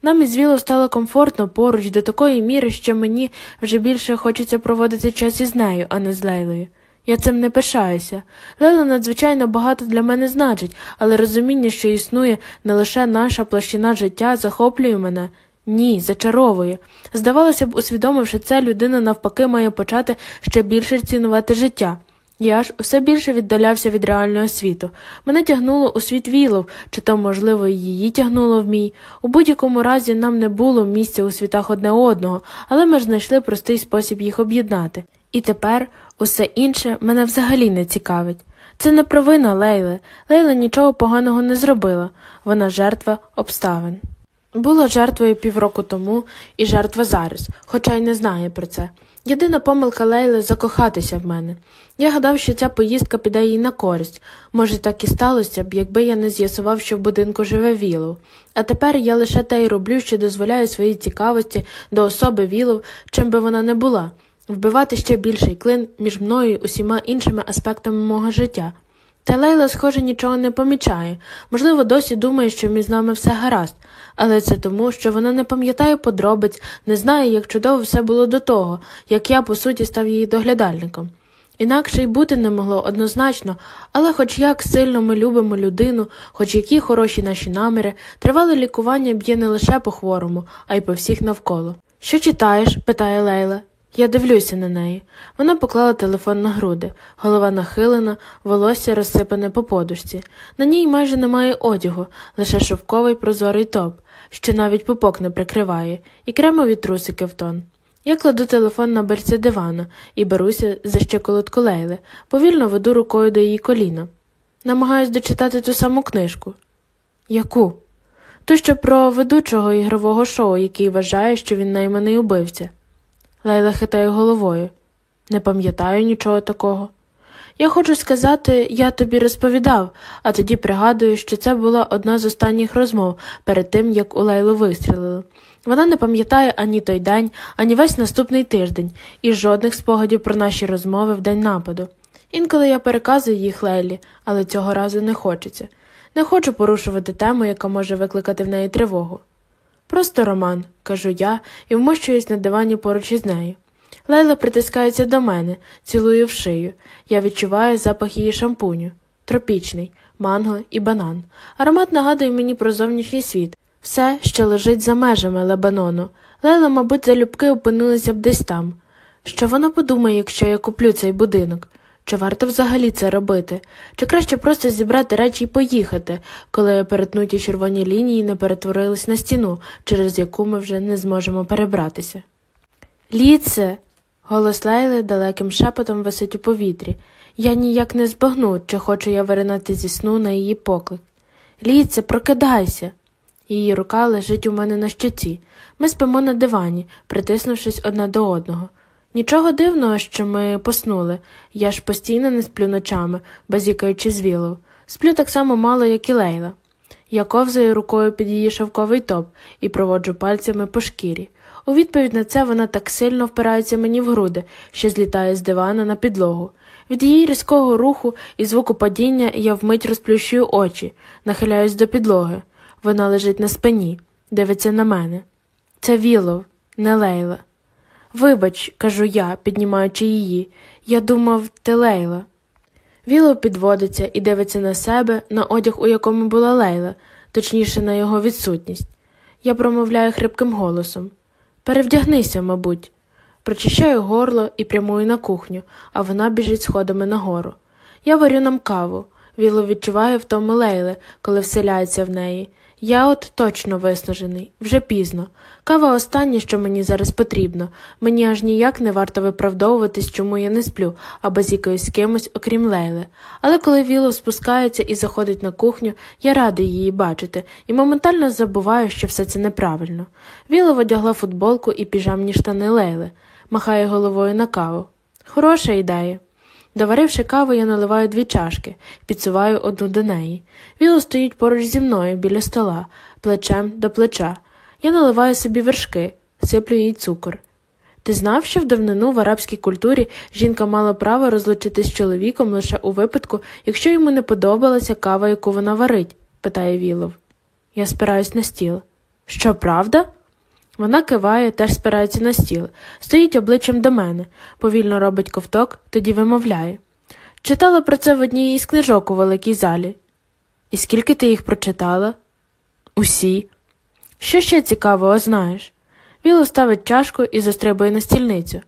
Нам із Вілов стало комфортно поруч до такої міри, що мені вже більше хочеться проводити час із нею, а не з Лейлою. Я цим не пишаюся. Лейла надзвичайно багато для мене значить, але розуміння, що існує не лише наша площина життя, захоплює мене. Ні, зачаровує. Здавалося б, усвідомивши це, людина навпаки має почати ще більше цінувати життя. Я ж усе більше віддалявся від реального світу. Мене тягнуло у світ вілов, чи то, можливо, її тягнуло в мій. У будь-якому разі нам не було місця у світах одне одного, але ми ж знайшли простий спосіб їх об'єднати. І тепер усе інше мене взагалі не цікавить. Це не провина Лейли. Лейла нічого поганого не зробила. Вона жертва обставин. Була жертвою півроку тому і жертва зараз, хоча й не знає про це. Єдина помилка Лейли закохатися в мене. Я гадав, що ця поїздка піде їй на користь. Може, так і сталося б, якби я не з'ясував, що в будинку живе Вілов. А тепер я лише те й роблю, що дозволяю своїй цікавості до особи Вілов, чим би вона не була, вбивати ще більший клин між мною і усіма іншими аспектами мого життя. Та Лейла, схоже, нічого не помічає, можливо, досі думає, що між нами все гаразд, але це тому, що вона не пам'ятає подробиць, не знає, як чудово все було до того, як я, по суті, став її доглядальником. Інакше й бути не могло однозначно, але хоч як сильно ми любимо людину, хоч які хороші наші наміри, тривале лікування б'є не лише по хворому, а й по всіх навколо. Що читаєш? питає Лейла. Я дивлюся на неї. Вона поклала телефон на груди, голова нахилена, волосся розсипане по подушці. На ній майже немає одягу, лише шовковий прозорий топ, що навіть пупок не прикриває, і кремові трусики в тон. Я кладу телефон на берці дивана і беруся за щеколотку Лейли, повільно веду рукою до її коліна. Намагаюсь дочитати ту саму книжку. Яку? Ту, що про ведучого ігрового шоу, який вважає, що він найманий убивця. Лейла хитає головою. Не пам'ятаю нічого такого. Я хочу сказати, я тобі розповідав, а тоді пригадую, що це була одна з останніх розмов перед тим, як у Лейлу вистрілили. Вона не пам'ятає ані той день, ані весь наступний тиждень, і жодних спогадів про наші розмови в день нападу. Інколи я переказую їх Лейлі, але цього разу не хочеться. Не хочу порушувати тему, яка може викликати в неї тривогу. Просто роман, кажу я і вмощуюсь на дивані поруч із нею. Лейла притискається до мене, цілує в шию. Я відчуваю запах її шампуню. Тропічний, манго і банан. Аромат нагадує мені про зовнішній світ, все, що лежить за межами Лебанону. Лейла, мабуть, залюбки опинилася б десь там. Що вона подумає, якщо я куплю цей будинок? Чи варто взагалі це робити? Чи краще просто зібрати речі і поїхати, коли перетнуті червоні лінії не перетворились на стіну, через яку ми вже не зможемо перебратися? Ліце. Голос Лейли далеким шепотом висить у повітрі. Я ніяк не збагну, чи хочу я виринати зі сну на її поклик. Ліце, прокидайся. Її рука лежить у мене на щоці. Ми спимо на дивані, притиснувшись одне до одного. Нічого дивного, що ми поснули. Я ж постійно не сплю ночами, базікаючи з вілов. Сплю так само мало, як і Лейла. Я ковзаю рукою під її шовковий топ і проводжу пальцями по шкірі. У відповідь на це вона так сильно впирається мені в груди, що злітає з дивана на підлогу. Від її різкого руху і звуку падіння я вмить розплющую очі, нахиляюсь до підлоги. Вона лежить на спині, дивиться на мене. Це Вілов, не Лейла. Вибач, кажу я, піднімаючи її. Я думав, ти Лейла. Вілов підводиться і дивиться на себе, на одяг, у якому була Лейла, точніше, на його відсутність. Я промовляю хрипким голосом. Перевдягнися, мабуть. Прочищаю горло і прямую на кухню, а вона біжить сходами нагору. Я варю нам каву. Віло відчуває втому Лейли, коли вселяється в неї. Я от точно виснажений, вже пізно. Кава останнє, що мені зараз потрібно. Мені аж ніяк не варто виправдовуватись, чому я не сплю, або зікаюсь з кимось, окрім Лейли. Але коли Віло спускається і заходить на кухню, я радий її бачити і моментально забуваю, що все це неправильно. Віло одягла футболку і піжамні штани Лейли, махає головою на каву. Хороша ідея. Доваривши каву, я наливаю дві чашки, підсуваю одну до неї. Віло стоїть поруч зі мною біля стола, плечем до плеча. Я наливаю собі вершки, сиплю їй цукор. Ти знав, що в давнину в арабській культурі жінка мала право розлучитись з чоловіком лише у випадку, якщо йому не подобалася кава, яку вона варить? питає Вілов. Я спираюсь на стіл. Що, правда? Вона киває, теж спирається на стіл, стоїть обличчям до мене, повільно робить ковток, тоді вимовляє. Читала про це в одній із книжок у великій залі. І скільки ти їх прочитала? Усі. Що ще цікавого знаєш? Віло ставить чашку і застрибує на стільницю.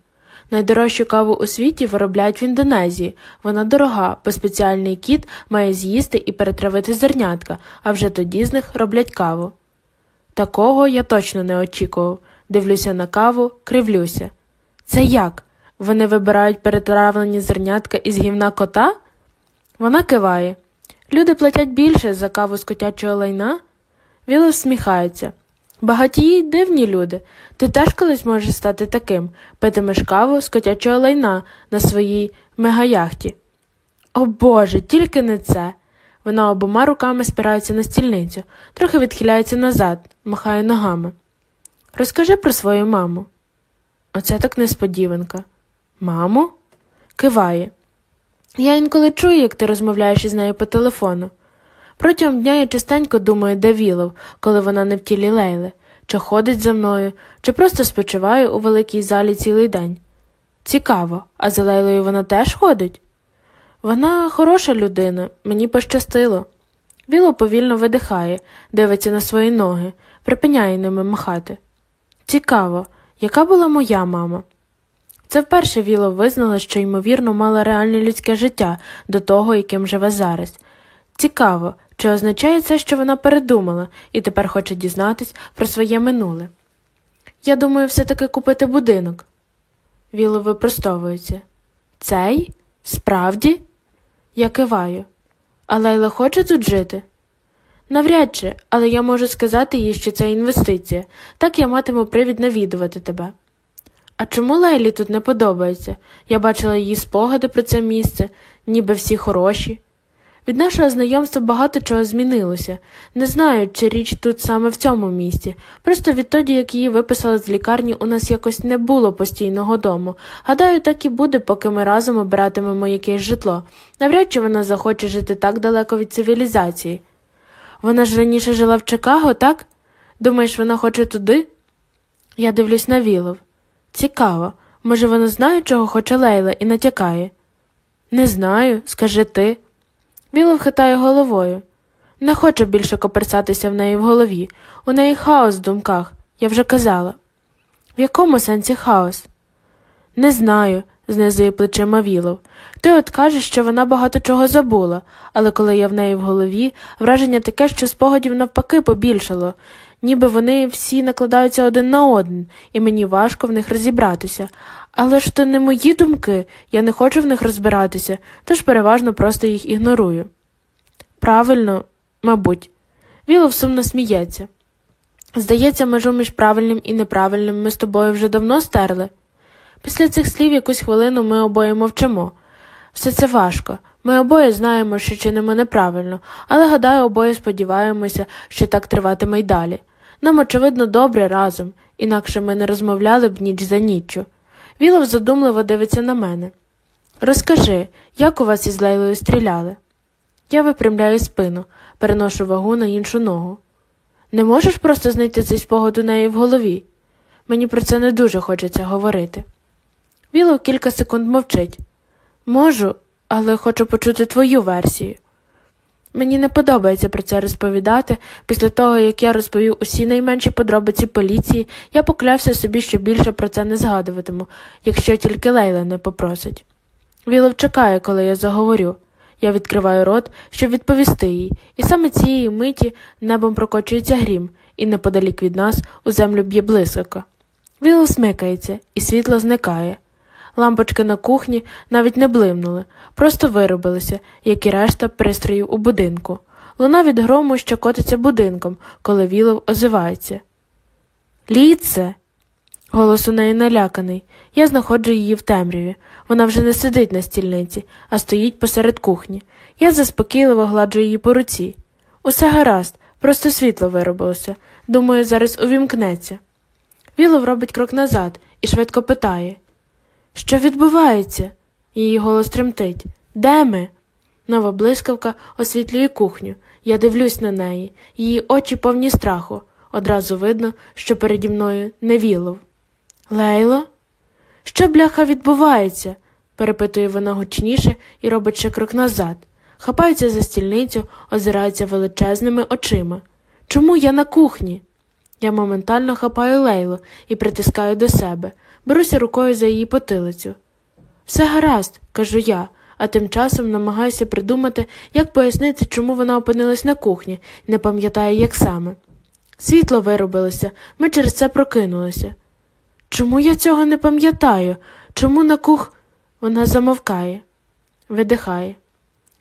Найдорожчу каву у світі виробляють в Індонезії. Вона дорога, бо спеціальний кіт має з'їсти і перетравити зернятка, а вже тоді з них роблять каву. Такого я точно не очікував. Дивлюся на каву, кривлюся. Це як? Вони вибирають перетравлені зернятка із гівна кота? Вона киває. Люди платять більше за каву з котячого лайна? Віло всміхається. Багатії дивні люди. Ти теж колись можеш стати таким, питимеш каву з котячого лайна на своїй мегаяхті. О Боже, тільки не це. Вона обома руками спирається на стільницю, трохи відхиляється назад, махає ногами. Розкажи про свою маму. Оце так несподіванка. Маму? Киває. Я інколи чую, як ти розмовляєш із нею по телефону. Протягом дня я частенько думаю, де Вілов, коли вона не в тілі Лейли, чи ходить за мною, чи просто спочиває у великій залі цілий день. Цікаво, а за Лейлою вона теж ходить? Вона хороша людина, мені пощастило. Віло повільно видихає, дивиться на свої ноги, припиняє ними махати. Цікаво, яка була моя мама? Це вперше Віло визнала, що, ймовірно, мала реальне людське життя до того, яким живе зараз. Цікаво, чи означає це, що вона передумала і тепер хоче дізнатись про своє минуле. Я думаю, все-таки купити будинок. Віло випростовується. Цей? Справді? Я киваю. А Лейла хоче тут жити? Навряд чи, але я можу сказати їй, що це інвестиція, так я матиму привід навідувати тебе. А чому Лейлі тут не подобається? Я бачила її спогади про це місце, ніби всі хороші. Від нашого знайомства багато чого змінилося. Не знаю, чи річ тут саме в цьому місці. Просто відтоді, як її виписали з лікарні, у нас якось не було постійного дому. Гадаю, так і буде, поки ми разом обиратимемо якесь житло. Навряд чи вона захоче жити так далеко від цивілізації. Вона ж раніше жила в Чикаго, так? Думаєш, вона хоче туди? Я дивлюсь на Вілов. Цікаво. Може, вона знає, чого хоче Лейла, і натякає? Не знаю, скажи ти. Вілов хитає головою. Не хоче більше коперсатися в неї в голові. У неї хаос в думках, я вже казала. В якому сенсі хаос? Не знаю, знизує плечима Вілов. Ти от кажеш, що вона багато чого забула, але коли я в неї в голові, враження таке, що спогадів навпаки побільшало, ніби вони всі накладаються один на один, і мені важко в них розібратися. Але ж то не мої думки, я не хочу в них розбиратися, тож переважно просто їх ігнорую. Правильно, мабуть, Вілов сумно сміється. Здається, межу між правильним і неправильним ми з тобою вже давно стерли. Після цих слів якусь хвилину ми обоє мовчимо. Все це важко. Ми обоє знаємо, що чинимо неправильно, але гадаю, обоє сподіваємося, що так триватиме й далі. Нам, очевидно, добре разом, інакше ми не розмовляли б ніч за ніччю. Вілов задумливо дивиться на мене. Розкажи, як у вас із Лейлою стріляли? Я випрямляю спину, переношу вагу на іншу ногу. Не можеш просто знайти цей спогад у неї в голові? Мені про це не дуже хочеться говорити. Вілов кілька секунд мовчить. Можу, але хочу почути твою версію. Мені не подобається про це розповідати. Після того, як я розповів усі найменші подробиці поліції, я поклявся собі, що більше про це не згадуватиму, якщо тільки Лейла не попросить. Вілов чекає, коли я заговорю. Я відкриваю рот, щоб відповісти їй, і саме цієї миті небом прокочується грім, і неподалік від нас у землю б'є блискавка. Вілов смикається, і світло зникає. Лампочки на кухні навіть не блимнули, просто виробилися, як і решта пристроїв у будинку. Луна від грому що котиться будинком, коли Вілов озивається. Ліце. Голос у неї наляканий. Я знаходжу її в темряві. Вона вже не сидить на стільниці, а стоїть посеред кухні. Я заспокійливо гладжу її по руці. Усе гаразд, просто світло виробилося. Думаю, зараз увімкнеться. Вілов робить крок назад і швидко питає Що відбувається? Її голос тремтить. Де ми? Нова блискавка освітлює кухню. Я дивлюсь на неї, її очі повні страху. Одразу видно, що переді мною не Вілов. Лейло? Що, бляха, відбувається? перепитує вона гучніше і робить ще крок назад. Хапається за стільницю, озирається величезними очима. Чому я на кухні? Я моментально хапаю Лейлу і притискаю до себе, беруся рукою за її потилицю. Все гаразд, кажу я, а тим часом намагаюся придумати, як пояснити, чому вона опинилась на кухні, не пам'ятає, як саме. Світло виробилося, ми через це прокинулися. Чому я цього не пам'ятаю? Чому на кух. Вона замовкає, видихає.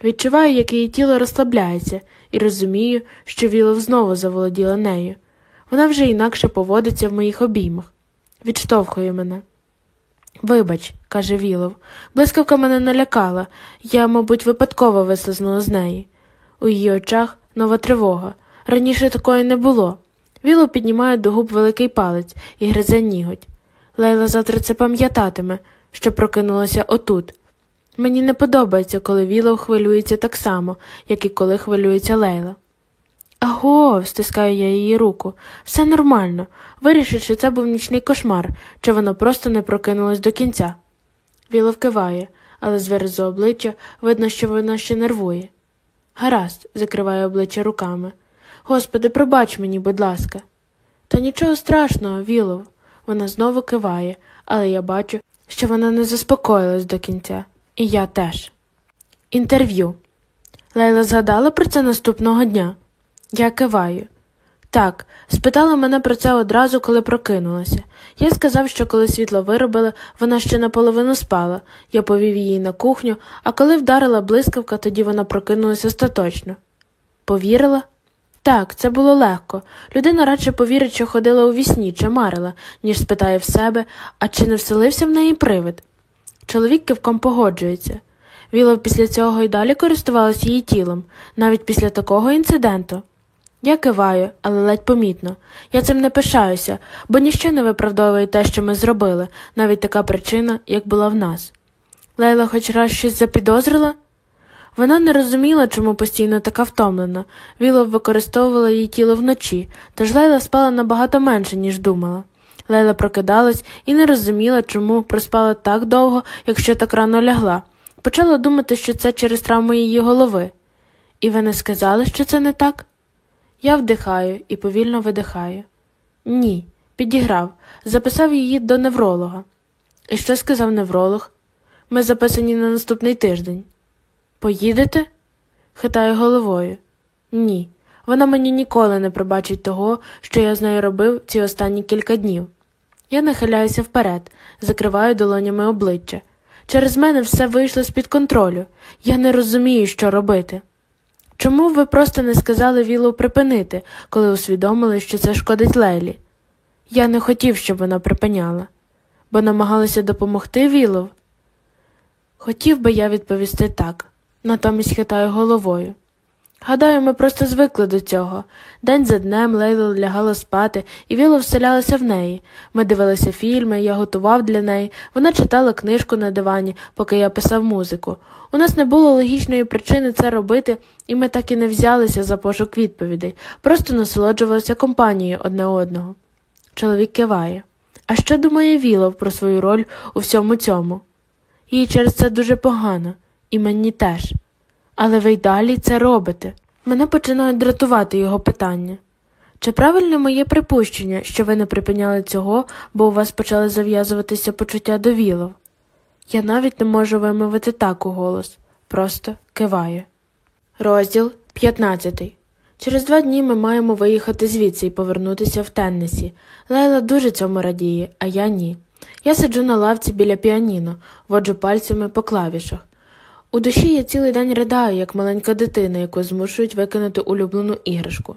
Відчуваю, як її тіло розслабляється, і розумію, що Вілов знову заволоділа нею. Вона вже інакше поводиться в моїх обіймах, відштовхує мене. Вибач, каже Вілов, блискавка мене налякала, я, мабуть, випадково вислизнула з неї. У її очах нова тривога. Раніше такої не було. Вілов піднімає до губ великий палець і гризе ніготь. Лейла завтра це пам'ятатиме, що прокинулася отут. Мені не подобається, коли Вілов хвилюється так само, як і коли хвилюється Лейла. Аго, стискаю я її руку. Все нормально. Вирішив, чи це був нічний кошмар, чи вона просто не прокинулась до кінця. Вілов киває, але з виразу обличчя видно, що вона ще нервує. Гаразд, закриває обличчя руками. Господи, пробач мені, будь ласка. Та нічого страшного, Вілов. Вона знову киває, але я бачу, що вона не заспокоїлась до кінця. І я теж. Інтерв'ю. Лейла згадала про це наступного дня. Я киваю. Так, спитала мене про це одразу, коли прокинулася. Я сказав, що коли світло виробили, вона ще наполовину спала. Я повів її на кухню, а коли вдарила блискавка, тоді вона прокинулася остаточно. Повірила? Так, це було легко. Людина радше повірить, що ходила у вісні чи марила, ніж спитає в себе, а чи не вселився в неї привид. Чоловік кивком погоджується. Вілов після цього й далі користувалась її тілом, навіть після такого інциденту. Я киваю, але ледь помітно. Я цим не пишаюся, бо ніщо не виправдовує те, що ми зробили, навіть така причина, як була в нас. Лейла хоч раз щось запідозрила? Вона не розуміла, чому постійно така втомлена. Вілов використовувала її тіло вночі, тож Лейла спала набагато менше, ніж думала. Лейла прокидалась і не розуміла, чому проспала так довго, якщо так рано лягла. Почала думати, що це через травму її голови. І ви не сказали, що це не так? Я вдихаю і повільно видихаю. Ні, підіграв, записав її до невролога. І що сказав невролог? Ми записані на наступний тиждень. Поїдете? хитаю головою. Ні. Вона мені ніколи не пробачить того, що я з нею робив ці останні кілька днів. Я нахиляюся вперед, закриваю долонями обличчя. Через мене все вийшло з-під контролю. Я не розумію, що робити. Чому ви просто не сказали Вілу припинити, коли усвідомили, що це шкодить Лейлі? Я не хотів, щоб вона припиняла, бо намагалася допомогти Вілов. Хотів би я відповісти так, натомість хитаю головою. Гадаю, ми просто звикли до цього. День за днем Лейла лягала спати, і Віла вселялася в неї. Ми дивилися фільми, я готував для неї, вона читала книжку на дивані, поки я писав музику. У нас не було логічної причини це робити, і ми так і не взялися за пошук відповідей, просто насолоджувалися компанією одне одного. Чоловік киває. А що думає Вілов про свою роль у всьому цьому? Їй через це дуже погано, і мені теж. Але ви й далі це робите. Мене починають дратувати його питання. Чи правильне моє припущення, що ви не припиняли цього, бо у вас почали зав'язуватися почуття до Вілов? Я навіть не можу вимовити так у голос, просто киваю. Розділ 15 Через два дні ми маємо виїхати звідси і повернутися в Теннесі. Лейла дуже цьому радіє, а я ні. Я сиджу на лавці біля піаніно, воджу пальцями по клавішах. У душі я цілий день ридаю, як маленька дитина, яку змушують викинути улюблену іграшку.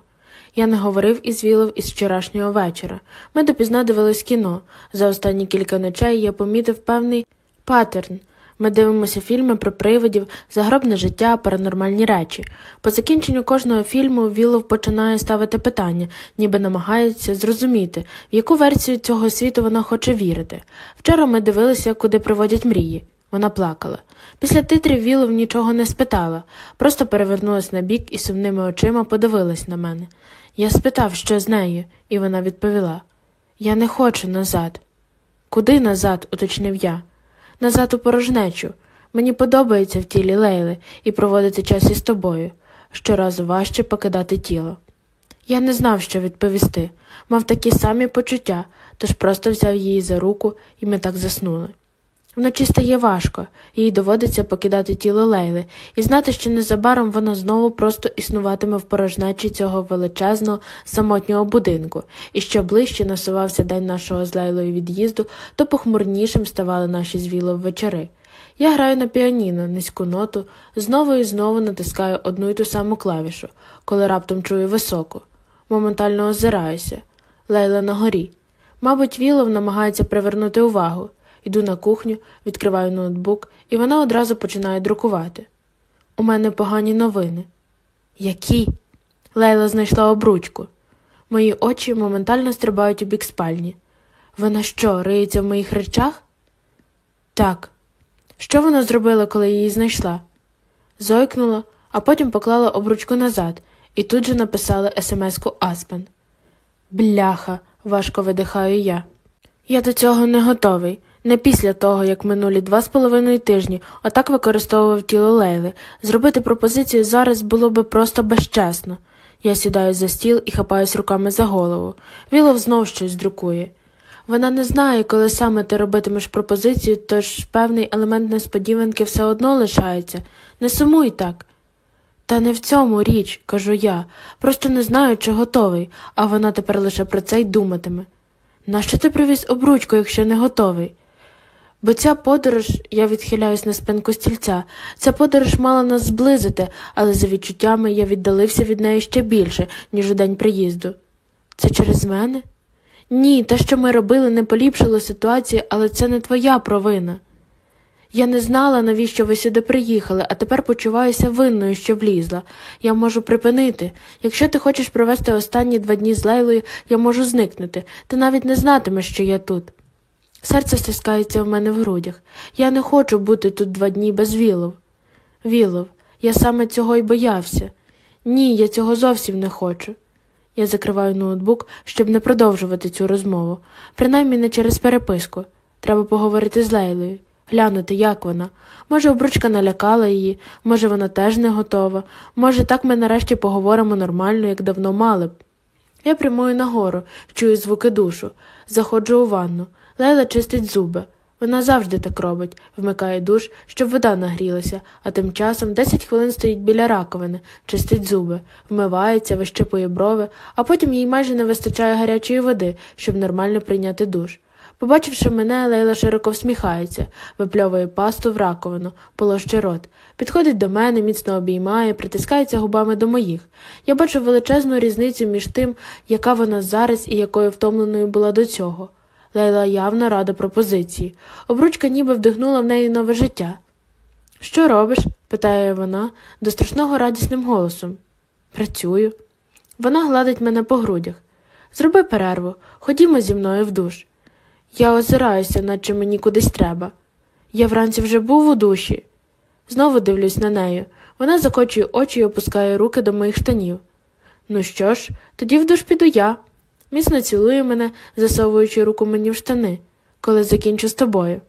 Я не говорив із Вілов із вчорашнього вечора. Ми допізна дивились кіно. За останні кілька ночей я помітив певний паттерн. Ми дивимося фільми про привидів, загробне життя, паранормальні речі. По закінченню кожного фільму Вілов починає ставити питання, ніби намагається зрозуміти, в яку версію цього світу вона хоче вірити. Вчора ми дивилися, куди приводять мрії. Вона плакала. Після титрів Вілов нічого не спитала, просто перевернулась на бік і сумними очима подивилась на мене. Я спитав, що з нею, і вона відповіла Я не хочу назад. Куди назад? уточнив я. Назад у порожнечу. Мені подобається в тілі Лейли і проводити час із тобою. Щоразу важче покидати тіло. Я не знав, що відповісти, мав такі самі почуття, тож просто взяв її за руку, і ми так заснули. Вночі стає важко, їй доводиться покидати тіло Лейли і знати, що незабаром вона знову просто існуватиме в порожнечі цього величезного самотнього будинку, і що ближче насувався день нашого з Лейлою від'їзду, то похмурнішим ставали наші з Вілов вечори. Я граю на піаніно, низьку ноту, знову і знову натискаю одну й ту саму клавішу, коли раптом чую високу. Моментально озираюся. Лейла на горі. Мабуть, Вілов намагається привернути увагу. Йду на кухню, відкриваю ноутбук, і вона одразу починає друкувати. У мене погані новини. Які? Лейла знайшла обручку. Мої очі моментально стрибають у бік спальні. Вона що, риється в моїх речах? Так. Що вона зробила, коли її знайшла? Зойкнула, а потім поклала обручку назад і тут же написала смс-ку Аспен. Бляха, важко видихаю я. Я до цього не готовий. Не після того, як минулі два з половиною тижні отак використовував тіло Лейли. Зробити пропозицію зараз було би просто безчесно. Я сідаю за стіл і хапаюсь руками за голову. Вілов знов щось друкує. Вона не знає, коли саме ти робитимеш пропозицію, тож певний елемент несподіванки все одно лишається. Не сумуй так. Та не в цьому річ, кажу я, просто не знаю, чи готовий, а вона тепер лише про це й думатиме. Нащо ти привіз обручку, якщо не готовий? Бо ця подорож, я відхиляюсь на спинку стільця, ця подорож мала нас зблизити, але за відчуттями я віддалився від неї ще більше, ніж у день приїзду. Це через мене? Ні, те, що ми робили, не поліпшило ситуацію, але це не твоя провина. Я не знала, навіщо ви сюди приїхали, а тепер почуваюся винною, що влізла. Я можу припинити. Якщо ти хочеш провести останні два дні з Лейлою, я можу зникнути. Ти навіть не знатимеш, що я тут. Серце стискається в мене в грудях. Я не хочу бути тут два дні без Вілов. Вілов, я саме цього й боявся. Ні, я цього зовсім не хочу. Я закриваю ноутбук, щоб не продовжувати цю розмову, принаймні не через переписку. Треба поговорити з Лейлою, глянути, як вона. Може, обручка налякала її, може, вона теж не готова, може, так ми нарешті поговоримо нормально, як давно мали б. Я прямую нагору, чую звуки душу, заходжу у ванну. Лейла чистить зуби. Вона завжди так робить, вмикає душ, щоб вода нагрілася, а тим часом 10 хвилин стоїть біля раковини, чистить зуби, вмивається, вищипує брови, а потім їй майже не вистачає гарячої води, щоб нормально прийняти душ. Побачивши мене, Лейла широко всміхається, випльовує пасту в раковину, полощи рот, підходить до мене, міцно обіймає, притискається губами до моїх. Я бачу величезну різницю між тим, яка вона зараз і якою втомленою була до цього. Лейла явно рада пропозиції. Обручка ніби вдихнула в неї нове життя. Що робиш? питає вона до страшного радісним голосом. Працюю. Вона гладить мене по грудях. Зроби перерву, ходімо зі мною в душ. Я озираюся, наче мені кудись треба. Я вранці вже був у душі. Знову дивлюсь на неї. Вона закочує очі і опускає руки до моїх штанів. Ну що ж, тоді в душ піду я. Міцно цілує мене, засовуючи руку мені в штани, коли закінчу з тобою.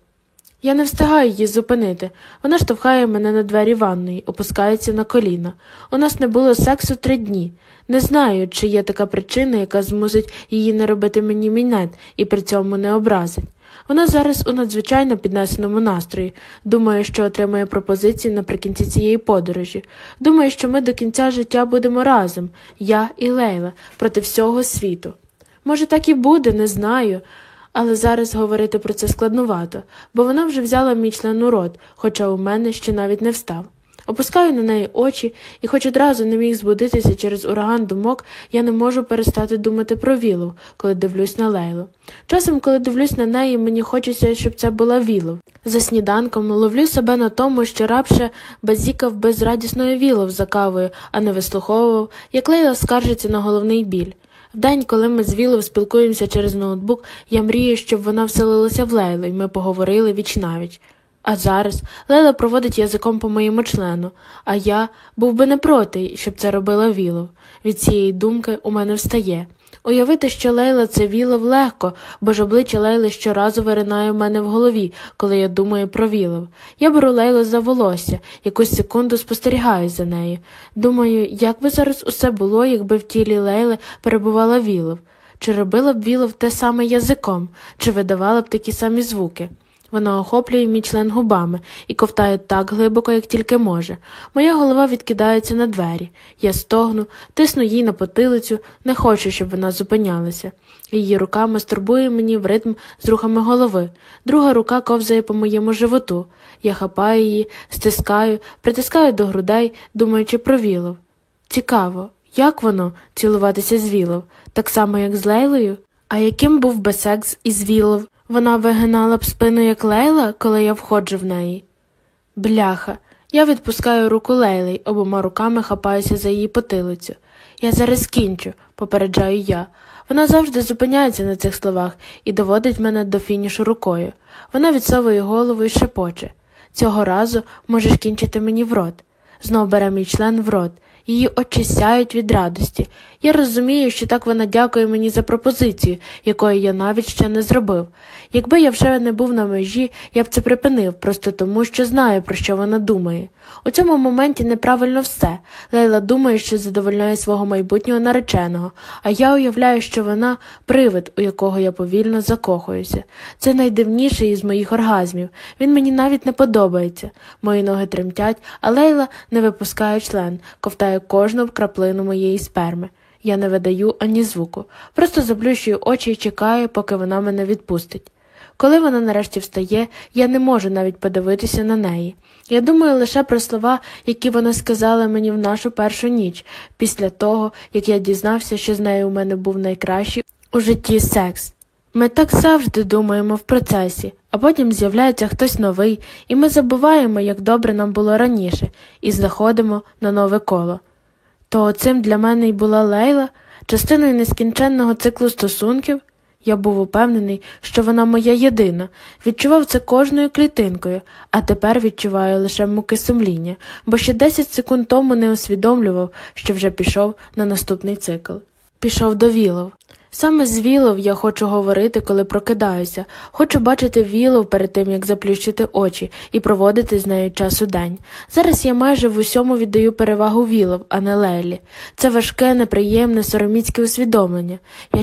Я не встигаю її зупинити. Вона штовхає мене на двері ванної, опускається на коліна. У нас не було сексу три дні. Не знаю, чи є така причина, яка змусить її не робити мені мінет і при цьому не образить. Вона зараз у надзвичайно піднесеному настрої, думає, що отримає пропозицію наприкінці цієї подорожі. Думає, що ми до кінця життя будемо разом, я і Лейла, проти всього світу. Може, так і буде, не знаю, але зараз говорити про це складнувато, бо вона вже взяла мій член у рот, хоча у мене ще навіть не встав. Опускаю на неї очі, і, хоч одразу не міг збудитися через ураган думок, я не можу перестати думати про Вілов, коли дивлюсь на Лейлу. Часом, коли дивлюсь на неї, мені хочеться, щоб це була Вілов. За сніданком ловлю себе на тому, що рабше базікав безрадісною Вілов за кавою, а не вислуховував, як Лейла скаржиться на головний біль. Вдень, коли ми з Вілов спілкуємося через ноутбук, я мрію, щоб вона вселилася в Лейлу, і ми поговорили віч навіч. А зараз Лейла проводить язиком по моєму члену, а я був би не проти, щоб це робила Вілов. Від цієї думки у мене встає. Уявити, що Лейла це Вілов легко, бо ж обличчя Лейли щоразу виринає в мене в голові, коли я думаю про Вілов. Я беру Лейлу за волосся, якусь секунду спостерігаю за нею. Думаю, як би зараз усе було, якби в тілі Лейли перебувала Вілов. Чи робила б Вілов те саме язиком, чи видавала б такі самі звуки? Вона охоплює мій член губами і ковтає так глибоко, як тільки може. Моя голова відкидається на двері. Я стогну, тисну їй на потилицю, не хочу, щоб вона зупинялася. Її рука мастурбує мені в ритм з рухами голови, друга рука ковзає по моєму животу. Я хапаю її, стискаю, притискаю до грудей, думаючи про Вілов. Цікаво, як воно цілуватися з Вілов, так само, як з Лейлою? А яким був би секс із Вілов? Вона вигинала б спину, як Лейла, коли я входжу в неї. Бляха, я відпускаю руку Лейли обома руками хапаюся за її потилицю. Я зараз кінчу, попереджаю я. Вона завжди зупиняється на цих словах і доводить мене до фінішу рукою. Вона відсовує голову і шепоче. Цього разу можеш кінчити мені в рот. Знов бере мій член в рот. Її очі сяють від радості. Я розумію, що так вона дякує мені за пропозицію, якої я навіть ще не зробив. Якби я вже не був на межі, я б це припинив, просто тому, що знаю, про що вона думає. У цьому моменті неправильно все. Лейла думає, що задовольняє свого майбутнього нареченого, а я уявляю, що вона привид, у якого я повільно закохуюся. Це найдивніший із моїх оргазмів. Він мені навіть не подобається. Мої ноги тремтять, а Лейла не випускає член, ковтає кожну краплину моєї сперми. Я не видаю ані звуку, просто заплющую очі і чекаю, поки вона мене відпустить. Коли вона нарешті встає, я не можу навіть подивитися на неї. Я думаю лише про слова, які вона сказала мені в нашу першу ніч, після того, як я дізнався, що з нею у мене був найкращий у житті секс. Ми так завжди думаємо в процесі, а потім з'являється хтось новий, і ми забуваємо, як добре нам було раніше, і заходимо на нове коло. То цим для мене й була Лейла, частиною нескінченного циклу стосунків. Я був упевнений, що вона моя єдина, відчував це кожною клітинкою, а тепер відчуваю лише муки сумління, бо ще 10 секунд тому не усвідомлював, що вже пішов на наступний цикл. Пішов до Вілов. Саме з Вілов я хочу говорити, коли прокидаюся. Хочу бачити Вілов перед тим, як заплющити очі і проводити з нею час у день. Зараз я майже в усьому віддаю перевагу Вілов, а не Лейлі. Це важке, неприємне, сороміцьке усвідомлення. Я